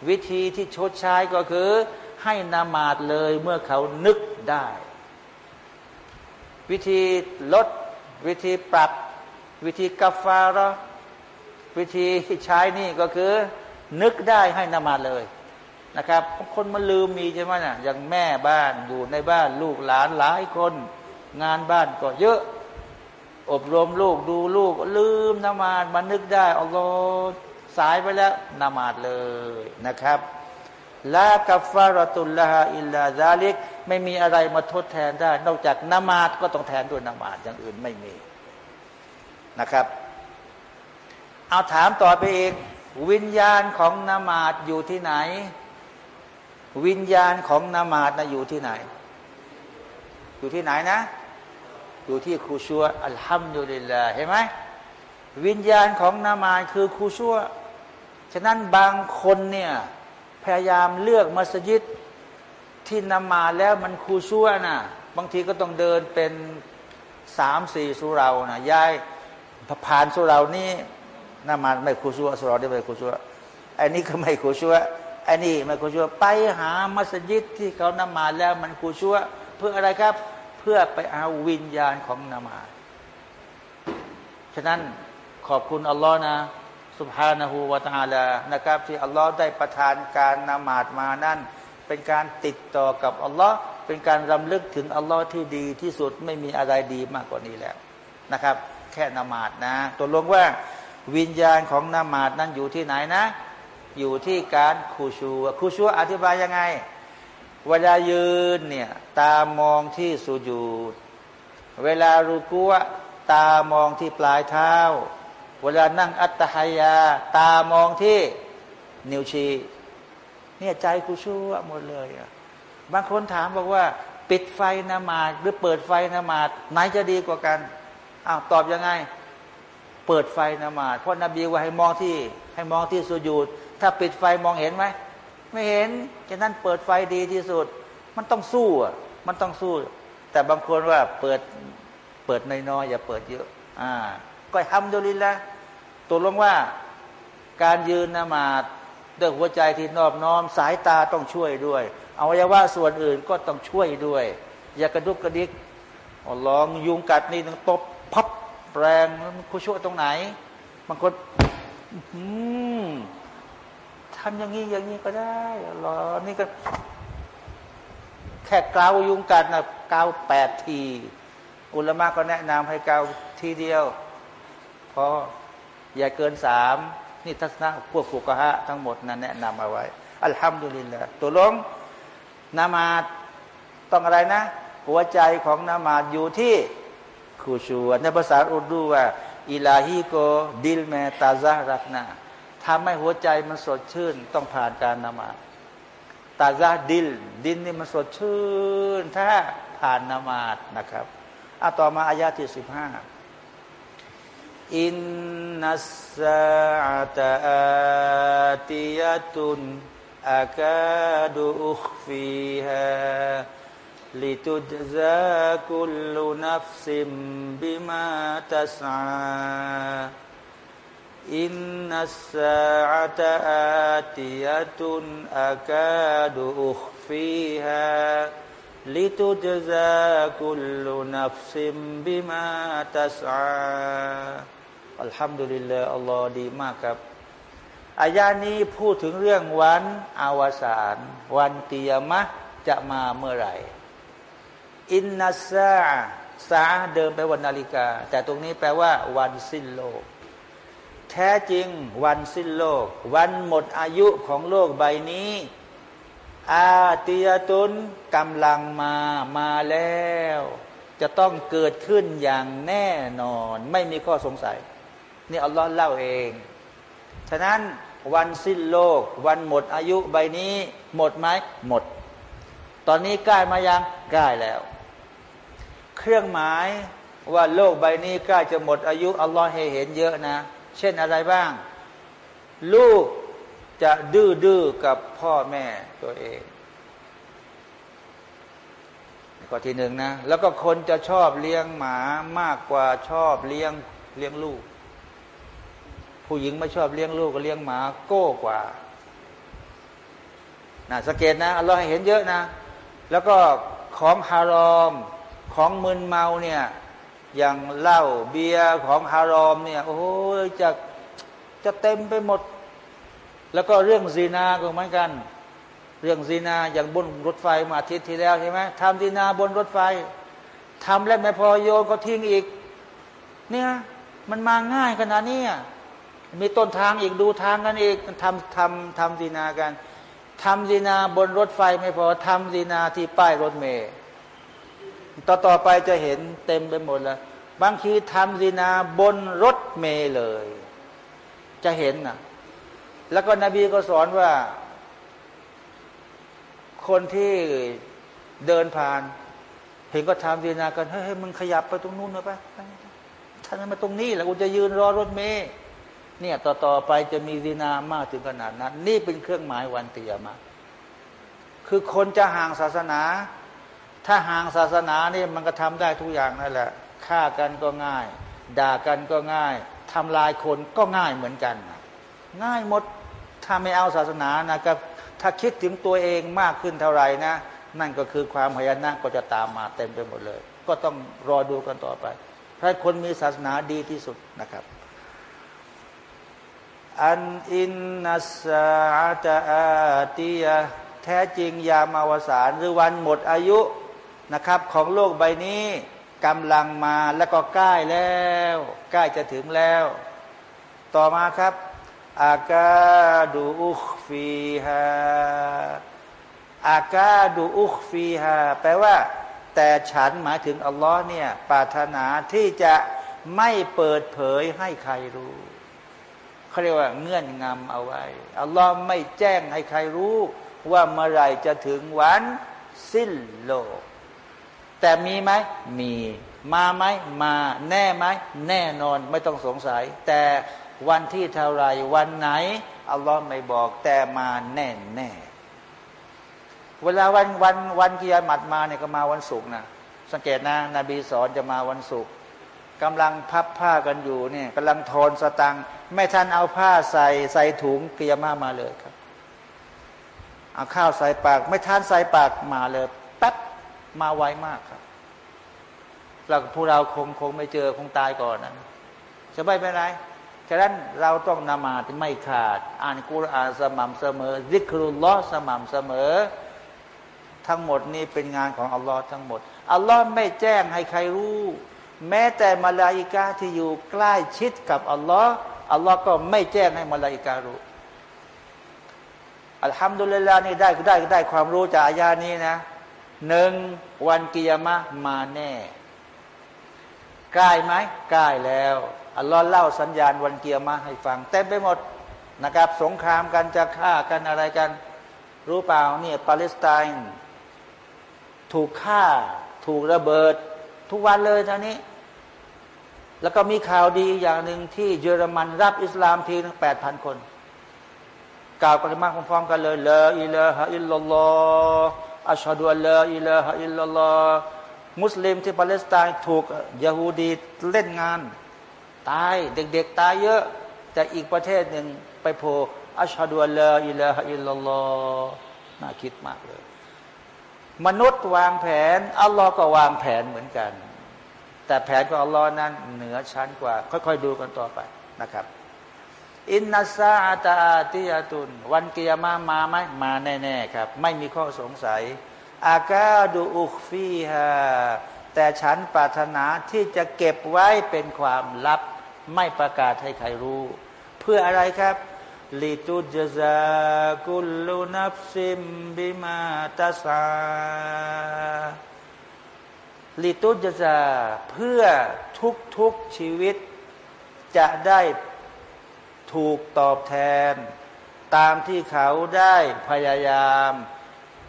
วิธีที่ชดใช้ก็คือ ให้นามาดเลยเมื่อเขานึกได้ วิธีลดวิธีปรับ วิธีกัฟฟารอวิธีใช้นี่ก็คือ นึกได้ให้นามาเลยนะครับคนมันลืมมีใช่ไหมนะ่ะอย่างแม่บ้านอยู่ในบ้านลูกหลานหลายคน งานบ้านก็เยอะ อบรมลูกดูลูก ลืมนมาดมานึกได้อัลลอฮ์สายไปแล้วนมาดเลยนะครับลากัฟฟารตุลลาฮอิลลาซาลิก ไม่มีอะไรมาทดแทนได้ นอกจากนมาดก็ต้องแทนด้วยนมาดอย่างอื่นไม่มี นะครับ เอาถามต่อไปอีก วิญญาณของนมาดอยู่ที่ไหน วิญญาณของนามาดนะอยู่ที่ไหน อยู่ที่ไหนนะ อยู่ที่คูชัวอัลฮัมดุลิลลาเห็นไหมวิญญาณของนามาดคือคูชัวฉะนั้นบางคนเนี่ยพยายามเลือกมัสยิดที่นามาแล้วมันคูชัวนะบางทีก็ต้องเดินเป็นสามสี่สุรานะย้าย ผ่านสุรานี่นามาไม่คูชัวสุราได้ไม่คูชัวอันนี้ก็ไม่คูชัวอันนี้มันกูชัวไปหามัสยิดที่เขานำมาแล้วมันกูชัวเพื่ออะไรครับ เพื่อไปเอาวิญญาณของนมาฉะนั้นขอบคุณอัลลอฮ์นะสุบฮานะฮูวาตาลานะครับ ที่อัลลอฮ์ได้ประทานการนมาดมานั่น เป็นการติดต่อกับอัลลอฮ์เป็นการรำลึกถึงอัลลอฮ์ที่ดีที่สุดไม่มีอะไรดีมากกว่านี้แล้วนะครับ แค่นามาดนะตัวลงว่าวิญญาณของนามาดนั้นอยู่ที่ไหนนะ อยู่ที่การคูชัวคูชัวอธิบายยังไง เวลายืนเนี่ยตามองที่สุญูดเวลารูกัวตามองที่ปลายเท้า เวลานั่งอัตหายา ตามองที่นิ้วชี้เนี่ยใจคูชัวหมดเลยอะบางคนถามบอกว่า ปิดไฟนามาดหรือเปิดไฟนามาดไหนจะดีกว่ากัน อ้าวตอบยังไง เปิดไฟนมาดเพราะนบีว่าให้มองที่ ให้มองที่สุญูดถ้าปิดไฟมองเห็นไหมไม่เห็นฉะนั้นเปิดไฟดีที่สุด มันต้องสู้อะมันต้องสู้ แต่บางคนว่าเปิดเปิดน้อยๆอย่าเปิดเยอะ อ่า ก็ทำดูลินละตัวลงว่าการยืนนมาด้วยหัวใจที่นอบน้อมสายตาต้องช่วยด้วยอวัยวะส่วนอื่นก็ต้องช่วยด้วย อย่ากระดุกกระดิกลองยุงกัดนี่ต้องตบ พับแรงมันคุช่วยตรงไหนบางคนทำอย่างนี้อย่างนี้ก็ได้รอนี่ก็ แค่เกายุงกัดนะเกาแปดที อุลมะก็แนะนำให้เกาทีเดียวพออย่าเกินสามนี่ทัศนะพวกฟุกะฮะทั้งหมดนั้นแนะนำเอาไว้ อัลฮัมดุลิลละตัวลงนามาต้องอะไรนะ หัวใจของนามาอยู่ที่ คูชูในภาษาอุรดูว่าอิลาฮิโกดิลเมตาซารักนาทำให้หัวใจมันสดชื่น ต้องผ่านการนมาตาซาดิล ดินนี่มันสดชื่น ถ้าผ่านนมาดนะครับอะต่อมาอายาที่สิบห้าอินนัสซาตาติยตุนอากาดุอุคฟีฮา ลิตุดซาคุكُلُّ نَفْسٍ بِمَا تَسْعَىٰ إِنَّ السَّاعَةَ آتِيَةٌ أَكَادُ أُخْفِيهَا لِتُجْزَىٰ كُلُّ نَفْسٍ بِمَا تَسْعَىٰ الحمد لله อัลลอฮ์ดีมากครับอายานี้พูดถึงเรื่องวันอวสาน วันเตียมะจะมาเมื่อไหร่ อินนัสซาซาเดิมไปวันนาฬิกา แต่ตรงนี้แปลว่า วันสิ้นโลก แท้จริง วันสิ้นโลก วันหมดอายุของโลกใบนี้ อาติยตุนกำลังมามาแล้ว จะต้องเกิดขึ้นอย่างแน่นอน ไม่มีข้อสงสัย นี่อัลลอฮ์เล่าเอง ฉะนั้นวันสิ้นโลก วันหมดอายุใบนี้ หมดไหมหมด ตอนนี้ใกล้มายังใกล้แล้ว เครื่องหมายว่าโลกใบนี้ใกล้จะหมดอายุอัลลอฮ์ให้เห็นเยอะนะ เช่นอะไรบ้าง ลูกจะดื้อดื้อกับพ่อแม่ตัวเองข้อที่หนึ่งนะ แล้วก็คนจะชอบเลี้ยงหมามากกว่าชอบเลี้ยงเลี้ยงลูก ผู้หญิงไม่ชอบเลี้ยงลูกก็เลี้ยงหมาโก้กว่านะสังเกตนะเราให้เห็นเยอะนะ แล้วก็ของฮารอม ของมึนเมาเนี่ยอย่างเหล้าเบียร์ของฮารอมเนี่ยโอ้ยจะจะเต็มไปหมด แล้วก็เรื่องซีนาก็เหมือนกัน เรื่องซีนาอย่างบนรถไฟมาอาทิตย์ที่แล้วใช่ไหมทำซีนาบนรถไฟทำแล้วไม่พอโยนก็ทิ้งอีก เนี่ยมันมาง่ายขนาดนี้มีต้นทางอีกดูทางกันอีกทำทำทำซีนากันทำซีนาบนรถไฟไม่พอทำซีนาที่ป้ายรถเมย์ ต่อต่อไปจะเห็นเต็มไปหมดแล้วบางทีทำซีนาบนรถเมย์เลย จะเห็นนะแล้วก็นบีก็สอนว่า คนที่เดินผ่าน เห็นก็ทำซีนากันเฮ้ยมึงขยับไปตรงนู้นหน่อยไปท่านมาตรงนี้แล้วกูจะยืนรอรถเมย์เนี่ยต่อต่อไปจะมีดีนามากถึงขนาดนั้น นี่เป็นเครื่องหมายวันเตียมาคือคนจะห่างศาสนา ถ้าห่างศาสนานี่มันก็ทำได้ทุกอย่างนั่นแหละฆ่ากันก็ง่าย ด่ากันก็ง่ายทำลายคนก็ง่ายเหมือนกัน ง่ายหมดถ้าไม่เอาศาสนานะครับถ้าคิดถึงตัวเองมากขึ้นเท่าไหร่นะ นั่นก็คือความพยานะก็จะตามมาเต็มไปหมดเลย ก็ต้องรอดูกันต่อไปถ้คนมีศาสนาดีที่สุดนะครับอันอินนัสอาตอาตียแท้จริงยามาวสารหรือวันหมดอายุ นะครับ ของโลกใบนี้กำลังมาแล้วก็ใกล้แล้วใกล้จะถึงแล้ว ต่อมาครับอากาดูอุคฟีฮาอากาดูอุคฟีฮาแปลว่า แต่ฉันหมายถึงอัลลอฮ์เนี่ยปรารถนาที่จะไม่เปิดเผยให้ใครรู้เขาเรียกว่าเงื่อนงำเอาไว้อัลลอฮ์ไม่แจ้งให้ใครรู้ ว่าเมื่อไรจะถึงวันสิ้นโลก แต่มีไหมมี มาไหมมาแน่ไหมแน่นอนไม่ต้องสงสัย แต่วันที่เท่าไรวันไหนอัลลอฮ์ไม่บอก แต่มาแน่แน่เวลาวันวันวันกิยามัดมาเนี่ยก็มาวันศุกร์นะสังเกตนะนบีสอนจะมาวันศุกร์กำลังพับผ้ากันอยู่เนี่ยกำลังทอนสตังไม่ทันเอาผ้าใส่ใส่ถุงกิยามามาเลยครับเอาข้าวใส่ปาก ไม่ทันใส่ปากมาเลย มาไวมากครับเราพวกเราคงคงไม่เจอคงตายก่อนนะจะไม่เป็นไรฉะนั้นเราต้องนมาที่ไม่ขาด อ่านกุรอานสม่ำเสมอซิกรุลลอสม่ำเสมอ ทั้งหมดนี้เป็นงานของอัลลอฮ์ทั้งหมดอัลลอฮ์ไม่แจ้งให้ใครรู้ แม้แต่มาลาอิกาที่อยู่ใกล้ชิดกับอัลลอฮ์อัลลอฮ์ก็ไม่แจ้งให้มาลาอิการู้อัลฮัมดุลิลลาห์นี่ได้ได้ได้ความรู้จากอายานี้นะ หนึ่งวันกิยามะมาแน่ใกล้ไหมใกล้แล้ว อัลลอฮ์เล่าสัญญาณวันกิยามะให้ฟัง เต็มไปหมดนะครับ สงครามกันจะฆ่ากันอะไรกัน รู้เปล่าเนี่ยปาเลสไตน์ถูกฆ่า ถูกระเบิด ทุกวันเลยท่านี้ แล้วก็มีข่าวดีอย่างหนึ่งที่เยอรมันรับอิสลามทีนึงแปดพันคน กล่าวกันมาพร้อมกันเลยلا إله إلا الله أشهد أن لا إله إلا الله มุสลิมที่ปาเลสไตน์ถูกยาฮูดีเล่นงาน ตายเด็กๆ ตายเยอะ แต่อีกประเทศหนึ่งไปโผล่أشهد أن لا إله إلا الله น่าคิดมากเลย มนุษย์วางแผน อัลลอฮ์ก็วางแผนเหมือนกัน แต่แผนของอัลลอฮ์นั้นเหนือชั้นกว่า ค่อยๆดูกันต่อไปนะครับ อินนัสซาตาติยาตุน วันกิยามามาไหมมาแน่ ๆ ครับ ไม่มีข้อสงสัย อากาดูอุคฟีฮาแต่ฉันปรารถนาที่จะเก็บไว้เป็นความลับ ไม่ประกาศให้ใครรู้ เพื่ออะไรครับลิตุจซากุลุนัฟซิมบิมาตาซาลิตุจซาเพื่อทุกทุกชีวิตจะได้ ถูกตอบแทน ตามที่เขาได้พยายาม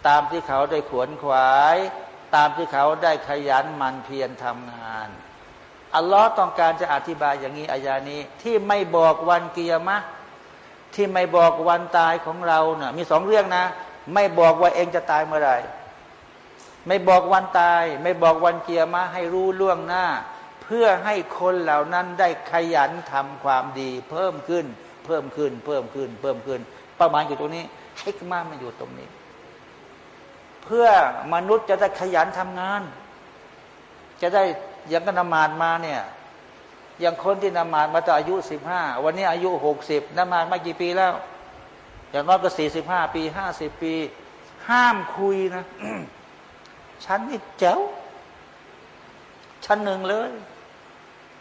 ตามที่เขาได้ขวนขวาย ตามที่เขาได้ขยันมันเพียรทำงาน อัลลอฮ์ต้องการจะอธิบายอย่างนี้อายานี้ ที่ไม่บอกวันกิยามะที่ไม่บอกวันตายของเราเนะ่ยมีสองเรื่องนะ ไม่บอกว่าเองจะตายเมื่อไหร่ ไม่บอกวันตาย ไม่บอกวันเกียร์มาให้รู้ล่วงหน้า พื่พื่อให้คนเหล่านั้นได้ขยันทำความดี เพิ่มขึ้น เพิ่มขึ้น เพิ่มขึ้น เพิ่มขึ้นประมาณอยู่ตรงนี้ฮิกมามันอยู่ตรงนี้ เพื่อมนุษย์จะได้ขยันทำงาน จะได้ยังก็นมาดมาเนี่ยอย่างคนที่นมาดมาตั้งอายุสิบห้าวันนี้อายุหกสิบนมาดมากี่ปีแล้ว อย่างน้อยก็สี่สิบห้าปีห้าสิบปี ห้ามคุยนะ ฉันนี่เจ๋วชั้นหนึ่งเลย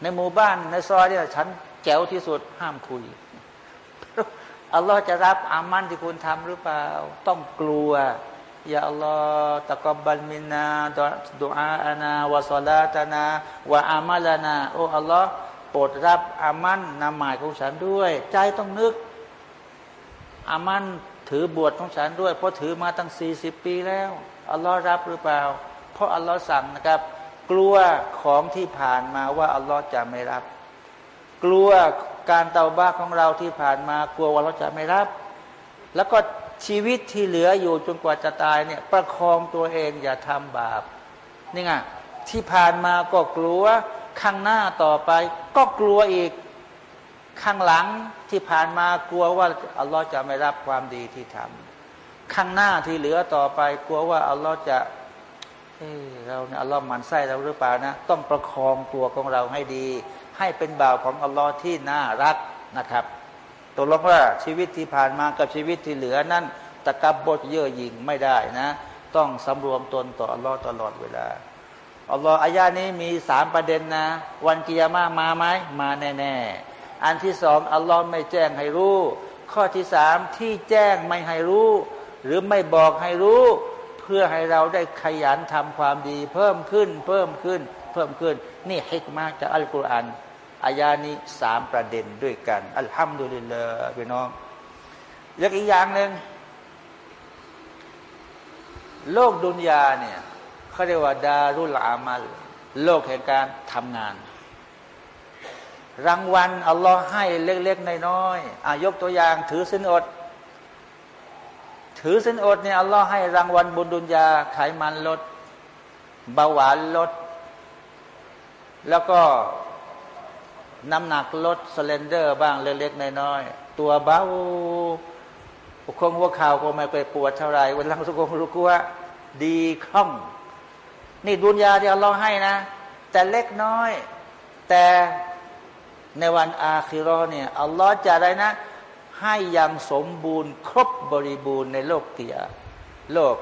ในหมู่บ้านในซอยเนี่ยฉันแจ๋วที่สุดห้ามคุยอัลลอฮ์จะรับอามันที่คุณทำหรือเปล่า ต้องกลัว อย่าอัลลอฮ์ตะกบัลมินาดุอาอานา วะซอลาตานาวะอามัลนา โอ้อัลลอฮ์โปรดรับอามันนามหมายของฉันด้วย ใจต้องนึก อามันถือบวชของฉันด้วย เพราะถือมาตั้งสี่สิบปีแล้ว อัลลอฮ์รับหรือเปล่า เพราะอัลลอฮ์สั่งนะครับ กลัวของที่ผ่านมาว่าอัลลอฮ์จะไม่รับ กลัวการเตาบ้าของเราที่ผ่านมากลัวว่าเราจะไม่รับ แล้วก็ชีวิตที่เหลืออยู่จนกว่าจะตายเนี่ยประคองตัวเองอย่าทำบาปนี่ไงที่ผ่านมาก็กลัวข้างหน้าต่อไป ก็กลัวอีกข้างหลังที่ผ่านมากลัวว่าอัลลอฮ์จะไม่รับความดีที่ทำข้างหน้าที่เหลือต่อไป กลัวว่าอัลลอฮ์จะ เราเนี่ยอัลลอฮ์มันไส้เราหรือเปล่านะ ต้องประคองตัวของเราให้ดี ให้เป็นบ่าวของอัลลอฮ์ที่น่ารักนะครับตกลงว่าชีวิตที่ผ่านมากับชีวิตที่เหลือนั้นตะกับบทเย่อหยิ่งไม่ได้นะ ต้องสำรวมตนต่ออัลลอฮ์ตลอดเวลาอัลลอฮ์อายานี้มีสามประเด็นนะ วันกิยามามาไหมมาแน่ๆ อันที่สองอัลลอฮ์ไม่แจ้งให้รู้ ข้อที่สามที่แจ้งไม่ให้รู้ หรือไม่บอกให้รู้ เพื่อให้เราได้ขยันทำความดี เพิ่มขึ้น เพิ่มขึ้น เพิ่มขึ้น นี่ฮิกมากจากอัลกุรอานอายานี้สามประเด็นด้วยกัน อัลฮัมดุลิลลาห์พี่น้องแล้วอีกอย่างหนึ่งโลกดุนยาเนี่ยเขาเรียกว่าดารุลอามัลโลกแห่งการทำงาน รางวัลอัลลอฮ์ให้เล็ก ๆ น้อยๆอายกตัวอย่างถือสินอด ถือสินอดเนี่ยอัลลอฮ์ให้รางวัลบุญดุนยาไขมันลดเบาหวานลด แล้วก็น้ำหนักลดสเลนเดอร์บ้างเล็กๆน้อยๆตัวเบาคงหัวข่าวก็ไม่ไปปวดเท่าไรวันลังสุกงรู้กว่าดีคล่อง นี่ดุนยาที่อัลลอฮ์ให้นะ แต่เล็กน้อย แต่ในวันอาคิรอเนี่ยอัลลอฮ์จะอะไรนะ ให้อย่างสมบูรณ์ ครบบริบูรณ์ในโลกเตียโลก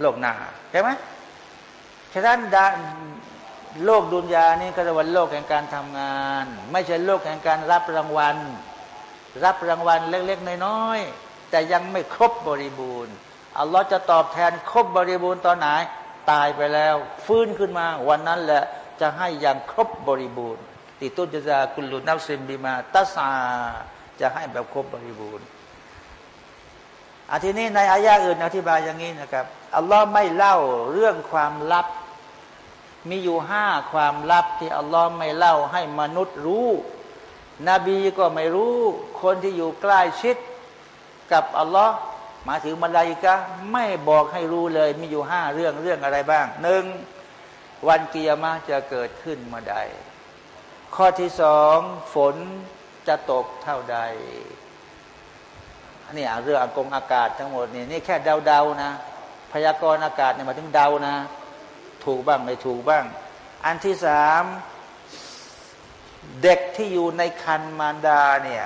โลกหนาใช่ไหมฉะนั้นดาโลกดุนยานี่ก็จะวันโลกแห่งการทำงาน ไม่ใช่โลกแห่งการรับรางวัล รับรางวัลเล็กๆน้อยๆแต่ยังไม่ครบบริบูรณ์อัลลอฮ์จะตอบแทนครบบริบูรณ์ตอนไหนตายไปแล้ว ฟื้นขึ้นมาวันนั้นแหละจะให้อย่างครบบริบูรณ์ติตุจจากุลุนักซิมบิมาตัสา จะให้แบบครบบริบูรณ์อาทีนี้ในอายะอื่นอธิบายอย่างนี้นะครับอัลลอฮ์ไม่เล่าเรื่องความลับ มีอยู่ห้าความลับที่อัลลอฮ์ไม่เล่าให้มนุษย์รู้ นบีก็ไม่รู้ คนที่อยู่ใกล้ชิด กับอัลลอฮ์มาถึงมาลายกะไม่บอกให้รู้เลย มีอยู่ห้าเรื่องเรื่องอะไรบ้างหนึ่งวันกิยามะจะเกิดขึ้นเมาใด ข้อที่สองฝน จะตกเท่าใดอันี่เรื่องอากงอากาศทั้งหมดนี่นี่แค่เดาๆนะ พยากรณ์อากาศเนี่ยมาถึงเดานะ ถูกบ้างไม่ถูกบ้าง อันที่สามเด็กที่อยู่ในคันมารดาเนี่ย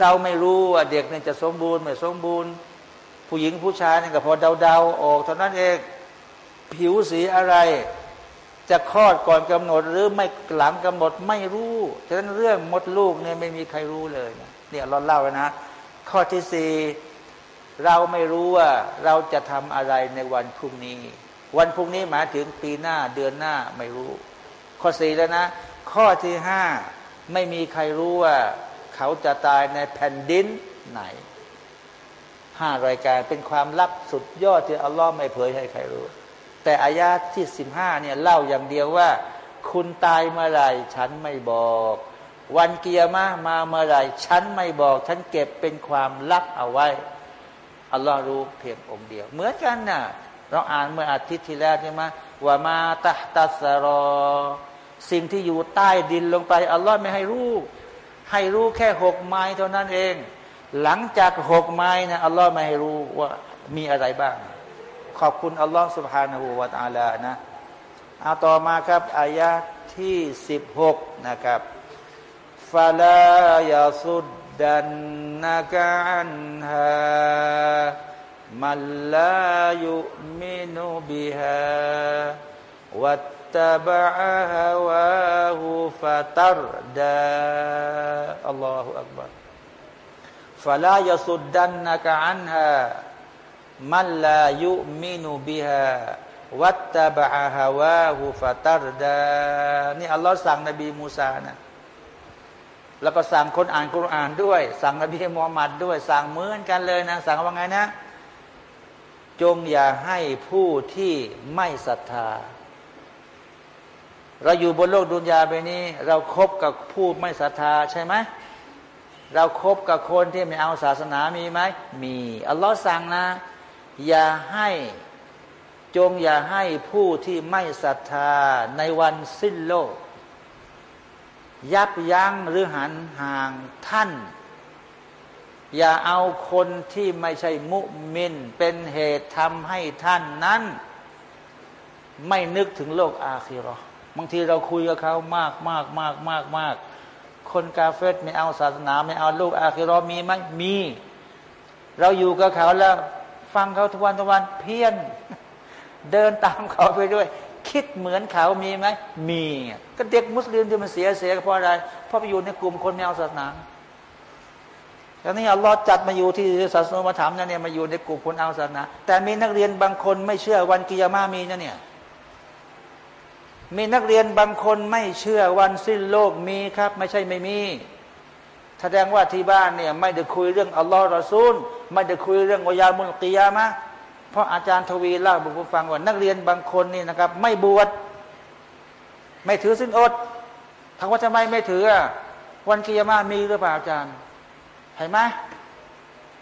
เราไม่รู้ว่าเด็กเนี่ยจะสมบูรณ์ไม่สมบูรณ์ ผู้หญิงผู้ชายเนี่ยก็พอเดาๆออกเท่านั้นเองผิวสีอะไร จะคลอดก่อนกำหนดหรือไม่หลังกำหนดไม่รู้ ฉะนั้นเรื่องมดลูกเนี่ยไม่มีใครรู้เลยเนี่ยเราเล่านะ ข้อที่สี่เราไม่รู้ว่าเราจะทำอะไรในวันพรุ่งนี้ วันพรุ่งนี้หมายถึงปีหน้าเดือนหน้าไม่รู้ ข้อสี่แล้วนะ ข้อที่ห้าไม่มีใครรู้ว่าเขาจะตายในแผ่นดินไหนห้ารายการเป็นความลับสุดยอดที่อัลลอฮ์ไม่เผยให้ใครรู้ แต่อายาที่สิบห้าเนี่ยเล่าอย่างเดียวว่า คุณตายเมื่อไรฉันไม่บอก วันเกียร์มามาเมื่อไรฉันไม่บอก ฉันเก็บเป็นความลับเอาไว้อัลลอฮ์รู้เพียงองค์เดียว เหมือนกันนะ่ะเราอ่านเมื่ออาทิตย์ที่แล้วใช่ไหมว่ามาตาตัสรอ สิ่งที่อยู่ใต้ดินลงไป อัลลอฮ์ไม่ให้รู้ ให้รู้แค่หกไม้เท่านั้นเอง หลังจากหกไม้นะอัลลอฮ์ไม่ให้รู้ว่ามีอะไรบ้าง ขอบคุณอัลลอฮ์สุบฮานาหูวาตาลานะเอาต่อมาครับอายะที่สิบหกนะครับฟาลายาสุดดันนักอันฮามัลลายุมินุบิฮาวัตตะบะฮาวาหูฟาตรดาอัลลอฮฺอักบัรฟาลายาสุดดันนักอันฮา มันลายุมินุบิฮาวัตตบะฮาวาหูฟาตารดานี่อัลลอฮ์สั่งนบีมูซานะแล้วก็สั่งคนอ่านคุรอานด้วย สั่งนบีมูฮัมมัดด้วย สั่งเหมือนกันเลยนะ สั่งว่าไงนะ จงอย่าให้ผู้ที่ไม่ศรัทธา เราอยู่บนโลกดุนยาไปนี้ เราครบกับผู้ไม่ศรัทธาใช่ไหมเราครบกับคนที่ไม่เอาศาสนามีไหมมีอัลลอฮ์สั่งนะ อย่าให้จงอย่าให้ผู้ที่ไม่ศรัทธาในวันสิ้นโลก ยับยั้งหรือหันห่างท่าน อย่าเอาคนที่ไม่ใช่มุมิน เป็นเหตุทำให้ท่านนั้น ไม่นึกถึงโลกอาคีรอบางทีเราคุยกับเขามากมากมากมากมากคนกาเฟตไม่เอาศาสนา ไม่เอาโลกอาคีรอมีไหมมี เราอยู่กับเขาแล้ว ฟังเขาทุกวันทุกวันเพี้ยน เดินตามเขาไปด้วย คิดเหมือนเขามีไหมมี ก็เด็กมุสลิมที่มันเสียเสียเพราะอะไรเพราะไปอยู่ในกลุ่มคนไม่เอาศาสนาแล้วนี่อัลลอฮ์จัดมาอยู่ที่ศาสนามาถามนะเนี่ยมาอยู่ในกลุ่มคนเอาศาสนา แต่มีนักเรียนบางคนไม่เชื่อวันกิยามามีนะเนี่ยมีนักเรียนบางคนไม่เชื่อวันสิ้นโลกมีครับ ไม่ใช่ไม่มี แสดงว่าที่บ้านเนี่ยไม่ได้คุยเรื่องอัลลอฮ์รอซูล ไม่ได้คุยเรื่องวายามุลกิยามะเพราะอาจารย์ทวีเล่าบุคคลฟังว่านักเรียนบางคนนี่นะครับ ไม่บวชไม่ถือสินอดถามว่าทำไมไม่ถือวันกิยามามีหรือเปล่าอาจารย์เห็นไหม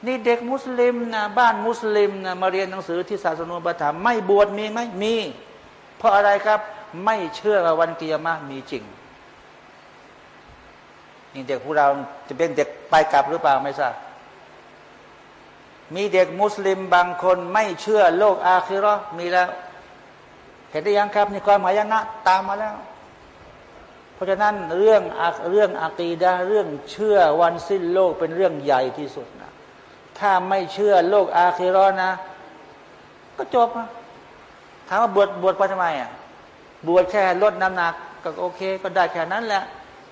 นี่เด็กมุสลิมนะบ้านมุสลิมนะมาเรียนหนังสือที่ศาสนาบัตรไม่บวชมีไหมมี เพราะอะไรครับ ไม่เชื่อว่าวันกิยามามีจริงนี่เด็กพวกเราจะเป็นเด็กไปกลับหรือเปล่าไม่ทราบ มีเด็กมุสลิมบางคนไม่เชื่อโลกอาคิรอมีแล้ว เห็นได้ยังครับนี่ความหมายนะตามมาแล้ว เพราะฉะนั้นเรื่องเรื่องอากีดาเรื่องเชื่อวันสิ้นโลกเป็นเรื่องใหญ่ที่สุดนะถ้าไม่เชื่อโลกอาคิรอนะ ก็จบนะถามว่าบวชบวชไปทำไมอะบวชแค่ลดน้ำหนัก ก็โอเค ก็ได้แค่นั้นแหละ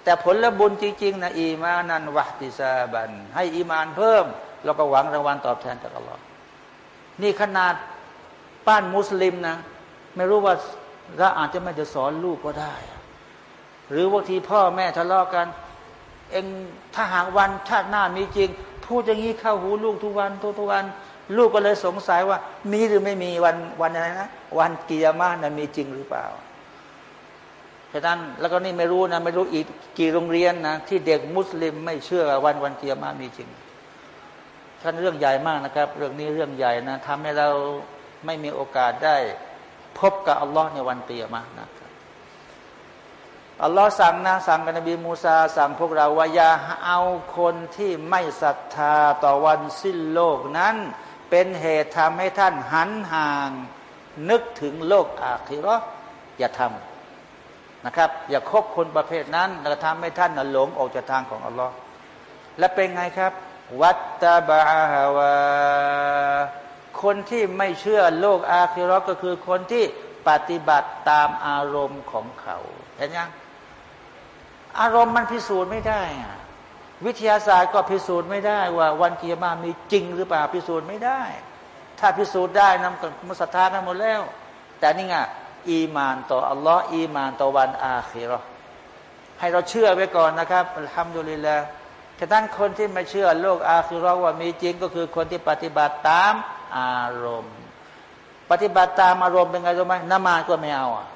แต่ผลและบุญจริงๆนะอีมานันวะติซาบัน ให้อีมานเพิ่ม เราก็หวังรางวัลตอบแทนจากอัลลอฮ์นี่ขนาดป้านมุสลิมนะ ไม่รู้ว่าเราอาจจะไม่จะสอนลูกก็ได้ หรือบางทีพ่อแม่ทะเลาะกัน เองถ้าหากวันชาติหน้ามีจริง พูดอย่างนี้เข้าหูลูกทุกวันทุกทุกวัน ลูกก็เลยสงสัยว่า มีหรือไม่มีวันวันอะไรนะ วันกิยามานะมีจริงหรือเปล่าฉะนั้นแล้วก็นี่ไม่รู้นะ ไม่รู้อีกกี่โรงเรียนนะ ที่เด็กมุสลิมไม่เชื่อวันวันกิยามามีจริง ท่านเรื่องใหญ่มากนะครับ เรื่องนี้เรื่องใหญ่นะทำให้เราไม่มีโอกาสได้พบกับอัลลอฮ์ในวันเตียมานะครับอัลลอฮ์สั่งนะสั่งกับนบีมูซา สั่งพวกเราว่าอย่าเอาคนที่ไม่ศรัทธาต่อวันสิ้นโลกนั้น เป็นเหตุทำให้ท่านหันห่าง นึกถึงโลกอาคิรออย่าทำนะครับ อย่าคบคนประเภทนั้นแล้วทำให้ท่านหลงออกจากทางของอัลลอฮ์และเป็นไงครับ วัตตาบะฮาวาคนที่ไม่เชื่อโลกอาคิรอก็คือคนที่ปฏิบัติตามอารมณ์ของเขา เห็นยังอารมณ์มันพิสูจน์ไม่ได้ วิทยาศาสตร์ก็พิสูจน์ไม่ได้ว่า วันกิยามามีจริงหรือเปล่าพิสูจน์ไม่ได้ ถ้าพิสูจน์ได้นำกับมุสธากันหมดแล้ว แต่นี่ไงอีมานต่ออัลลอฮ์อีมานต่อวันอาคิรอให้เราเชื่อไว้ก่อนนะครับทำดุลิลลา ฉะนั้นคนที่ไม่เชื่อโลกอาคือเราว่ามีจริงก็คือคนที่ปฏิบัติตามอารมณ์ ปฏิบัติตามอารมณ์เป็นไงรู้ไหมนมาก็ไม่เอาอะ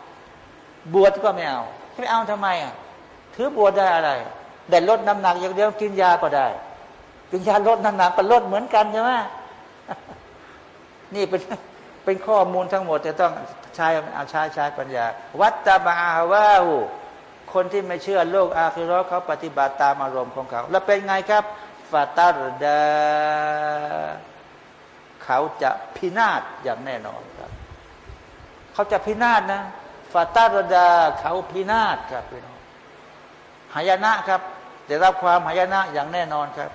บวชก็ไม่เอาไม่เอาทำไมอะถือบวชได้อะไรแต่ลดน้ำหนักอย่างเดียวกินยาก็ได้กินยาลดน้ำหนักก็ลดเหมือนกันใช่ไหมนี่เป็นเป็นข้อมูลทั้งหมดจะต้องใช้เอาใช้ใช้ปัญญา วัตตาบาวาหู คนที่ไม่เชื่อโลกอาคิรอเขาปฏิบัติตามอารมณ์ของเขา แล้วเป็นไงครับฟาตาร์ดาเขาจะพินาศอย่างแน่นอนครับ เขาจะพินาศนะฟาตาร์ดาเขาพินาศครับพี่น้องหายนะครับได้รับความหายนะอย่างแน่นอนครับ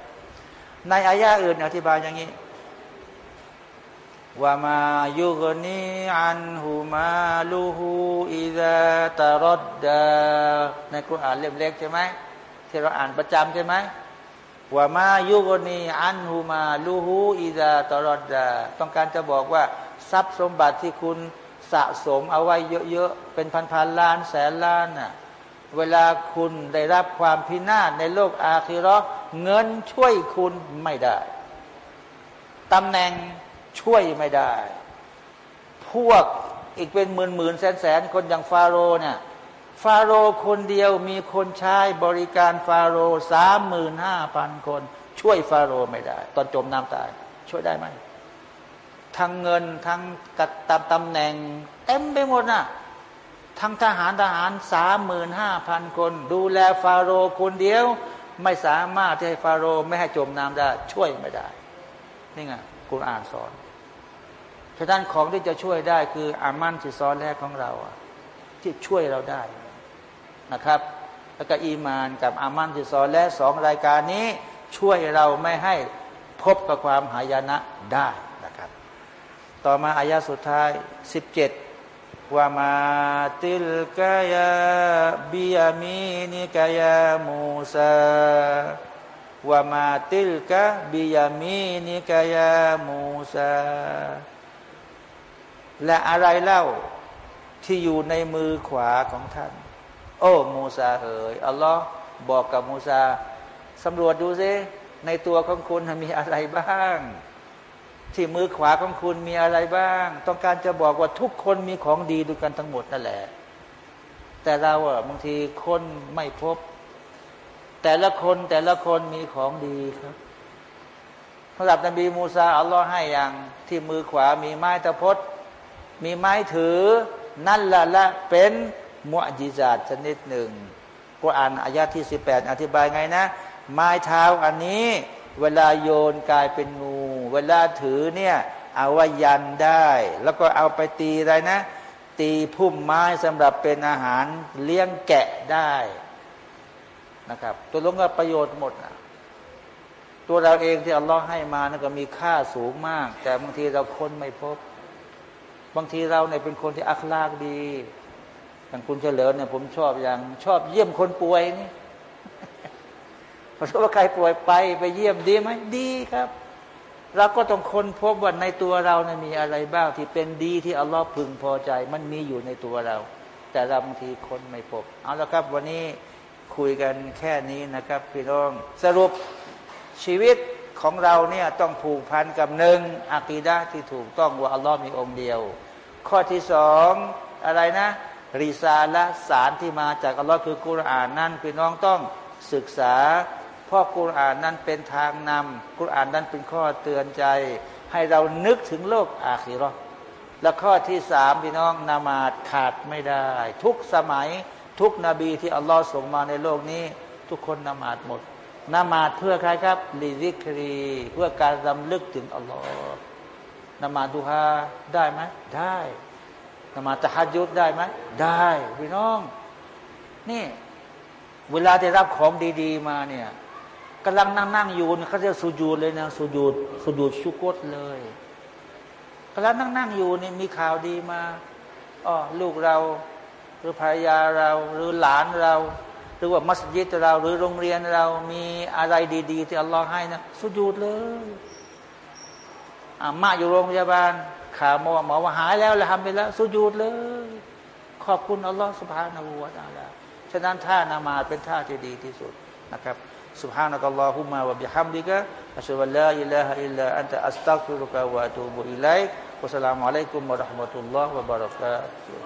ในอายะอื่นอธิบายอย่างนี้ ว่ามายุกนีอันหูมาลูหูอิดะตารดดาในคุรานเล่มเล็กใช่ไหมที่เราอ่านประจำใช่ไหมว่ามายุกนีอันหูมาลูหูอิดะตารดดาต้องการจะบอกว่าทรัพย์สมบัติที่คุณสะสมเอาไว้เยอะๆ เป็นพันๆล้านแสนล้านน่ะเวลาคุณได้รับความพินาศในโลกอาคิรอเงินช่วยคุณไม่ได้ตำแหน่ง ช่วยไม่ได้ พวกอีกเป็นหมื่นหมื่นแสนแสนคนอย่างฟาโรเนี่ยฟาโรคนเดียวมีคนใช้บริการฟาโรสามหมื่นห้าพันคน ช่วยฟาโรไม่ได้ ตอนจมน้ำตาย ช่วยได้ไหมทั้งเงินทั้งกัดตำตำแหน่ง เต็มไปหมดนะ่ะทั้งทหารทหารสามหมื่นห้าพันคน ดูแลฟาโรคนเดียว ไม่สามารถที่ให้ฟาโรไม่ให้จมน้ำได้ ช่วยไม่ได้ นี่ไงคุณอ่านสอน ฉะนั้นของที่จะช่วยได้คืออามันที่ซ้อนแรกของเราที่ช่วยเราได้นะครับ แล้วก็อีมานกับอามันที่ซ้อนและสองรายการนี้ช่วยเราไม่ให้พบกับความหายนะได้นะครับ ต่อมาอายาสุดท้ายสิบเจ็ดว่ามาติลกายาบิยามีนิกายามูซาว่ามาติลกะบิยามีนิกายามูซา และอะไรเล่าที่อยู่ในมือขวาของท่าน โอ้มูซาเอ๋ยอัลลอฮ์บอกกับมูซาสำรวจดูซิในตัวของคุณมีอะไรบ้าง ที่มือขวาของคุณมีอะไรบ้าง ต้องการจะบอกว่าทุกคนมีของดีด้วยกันทั้งหมดนั่นแหละ แต่เราอะบางทีคนไม่พบ แต่ละคนแต่ละคนมีของดีครับสำหรับนบีมูซาอัลลอฮ์ให้อย่างที่มือขวามีไม้ตะพด มีไม้ถือ นั่นละละเป็นมุอจิจาตชนิดหนึ่งกุรอานอายะที่สิบแปดอธิบายไงนะ ไม้เท้าอันนี้ เวลาโยนกลายเป็นงู เวลาถือเนี่ยเอาว่ายันได้ แล้วก็เอาไปตีอะไรนะ ตีพุ่มไม้สำหรับเป็นอาหารเลี้ยงแกะได้นะครับ ตัวลงก็ประโยชน์หมดนะตัวเราเองที่อัลลอฮ์ให้มานะก็มีค่าสูงมาก แต่บางทีเราคนไม่พบ บางทีเราเนี่ยเป็นคนที่อัคลากดีอย่างคุณเฉลิมเนี่ยผมชอบอย่าง ชอบเยี่ยมคนป่วยนี่พอรู้ว่าใครป่วยไปไปเยี่ยมดีไหมดีครับ เราก็ต้องคนพบว่าในตัวเราเนี่ยมีอะไรบ้างที่เป็นดีที่อัลลอฮ์พึงพอใจ มันมีอยู่ในตัวเรา แต่เราบางทีคนไม่พบ เอาละครับ วันนี้คุยกันแค่นี้นะครับ พี่น้องสรุปชีวิต ของเราเนี่ยต้องผูกพันกับหนึ่งอากีดะที่ถูกต้องว่าอัลลอฮ์มีองค์เดียว ข้อที่สองอะไรนะริซาละสารที่มาจากอัลลอฮ์คือกุรอานนั่นพี่น้องต้องศึกษาเพราะกุรอานนั้นเป็นทางนำกุรอานนั้นเป็นข้อเตือนใจ ให้เรานึกถึงโลกอาคีรอและข้อที่สามพี่น้องนามาดขาดไม่ได้ ทุกสมัยทุกนบีที่อัลลอฮ์ส่งมาในโลกนี้ ทุกคนนมาดหมด นมาดเพื่อใครครับลิซิกรีเพื่อการรำลึกถึงอัลลอฮ์นมาดูฮาได้ไหมได้นมาตะฮัดยุดได้ไหมได้พี่น้อง นี่ เวลาได้รับของดี ๆ มาเนี่ยกำลังนั่งนั่งอยู่เขาจะสุญูดเลยนะสุญูดสุญูดชุกตเลยกำลังนั่งนั่งอยู่นี่มีข่าวดีมาอ๋อลูกเรา หรือภรรยาเรา หรือหลานเราห รือว่ามัสยิดเรา หรือโรงเรียนเรามีอะไรดี ๆ ที่อัลลอฮ์ให้นะสุญูดเลยอามาอยู่โรงพยาบาลขาหมอหมอว่าหายแล้วแล้วทำไปแล้วสุญูดเลย ขอบคุณอัลลอฮ์สุบฮานาบูวาตาลาฉะนั้นท่านามาเป็นท่าที่ดีที่สุดนะครับ سبحانك اللهم وبحمدك أشهد أن لا إله إلا أنت أستغفرك وأتوب إليك والسلام عليكم ورحمة الله وبركاته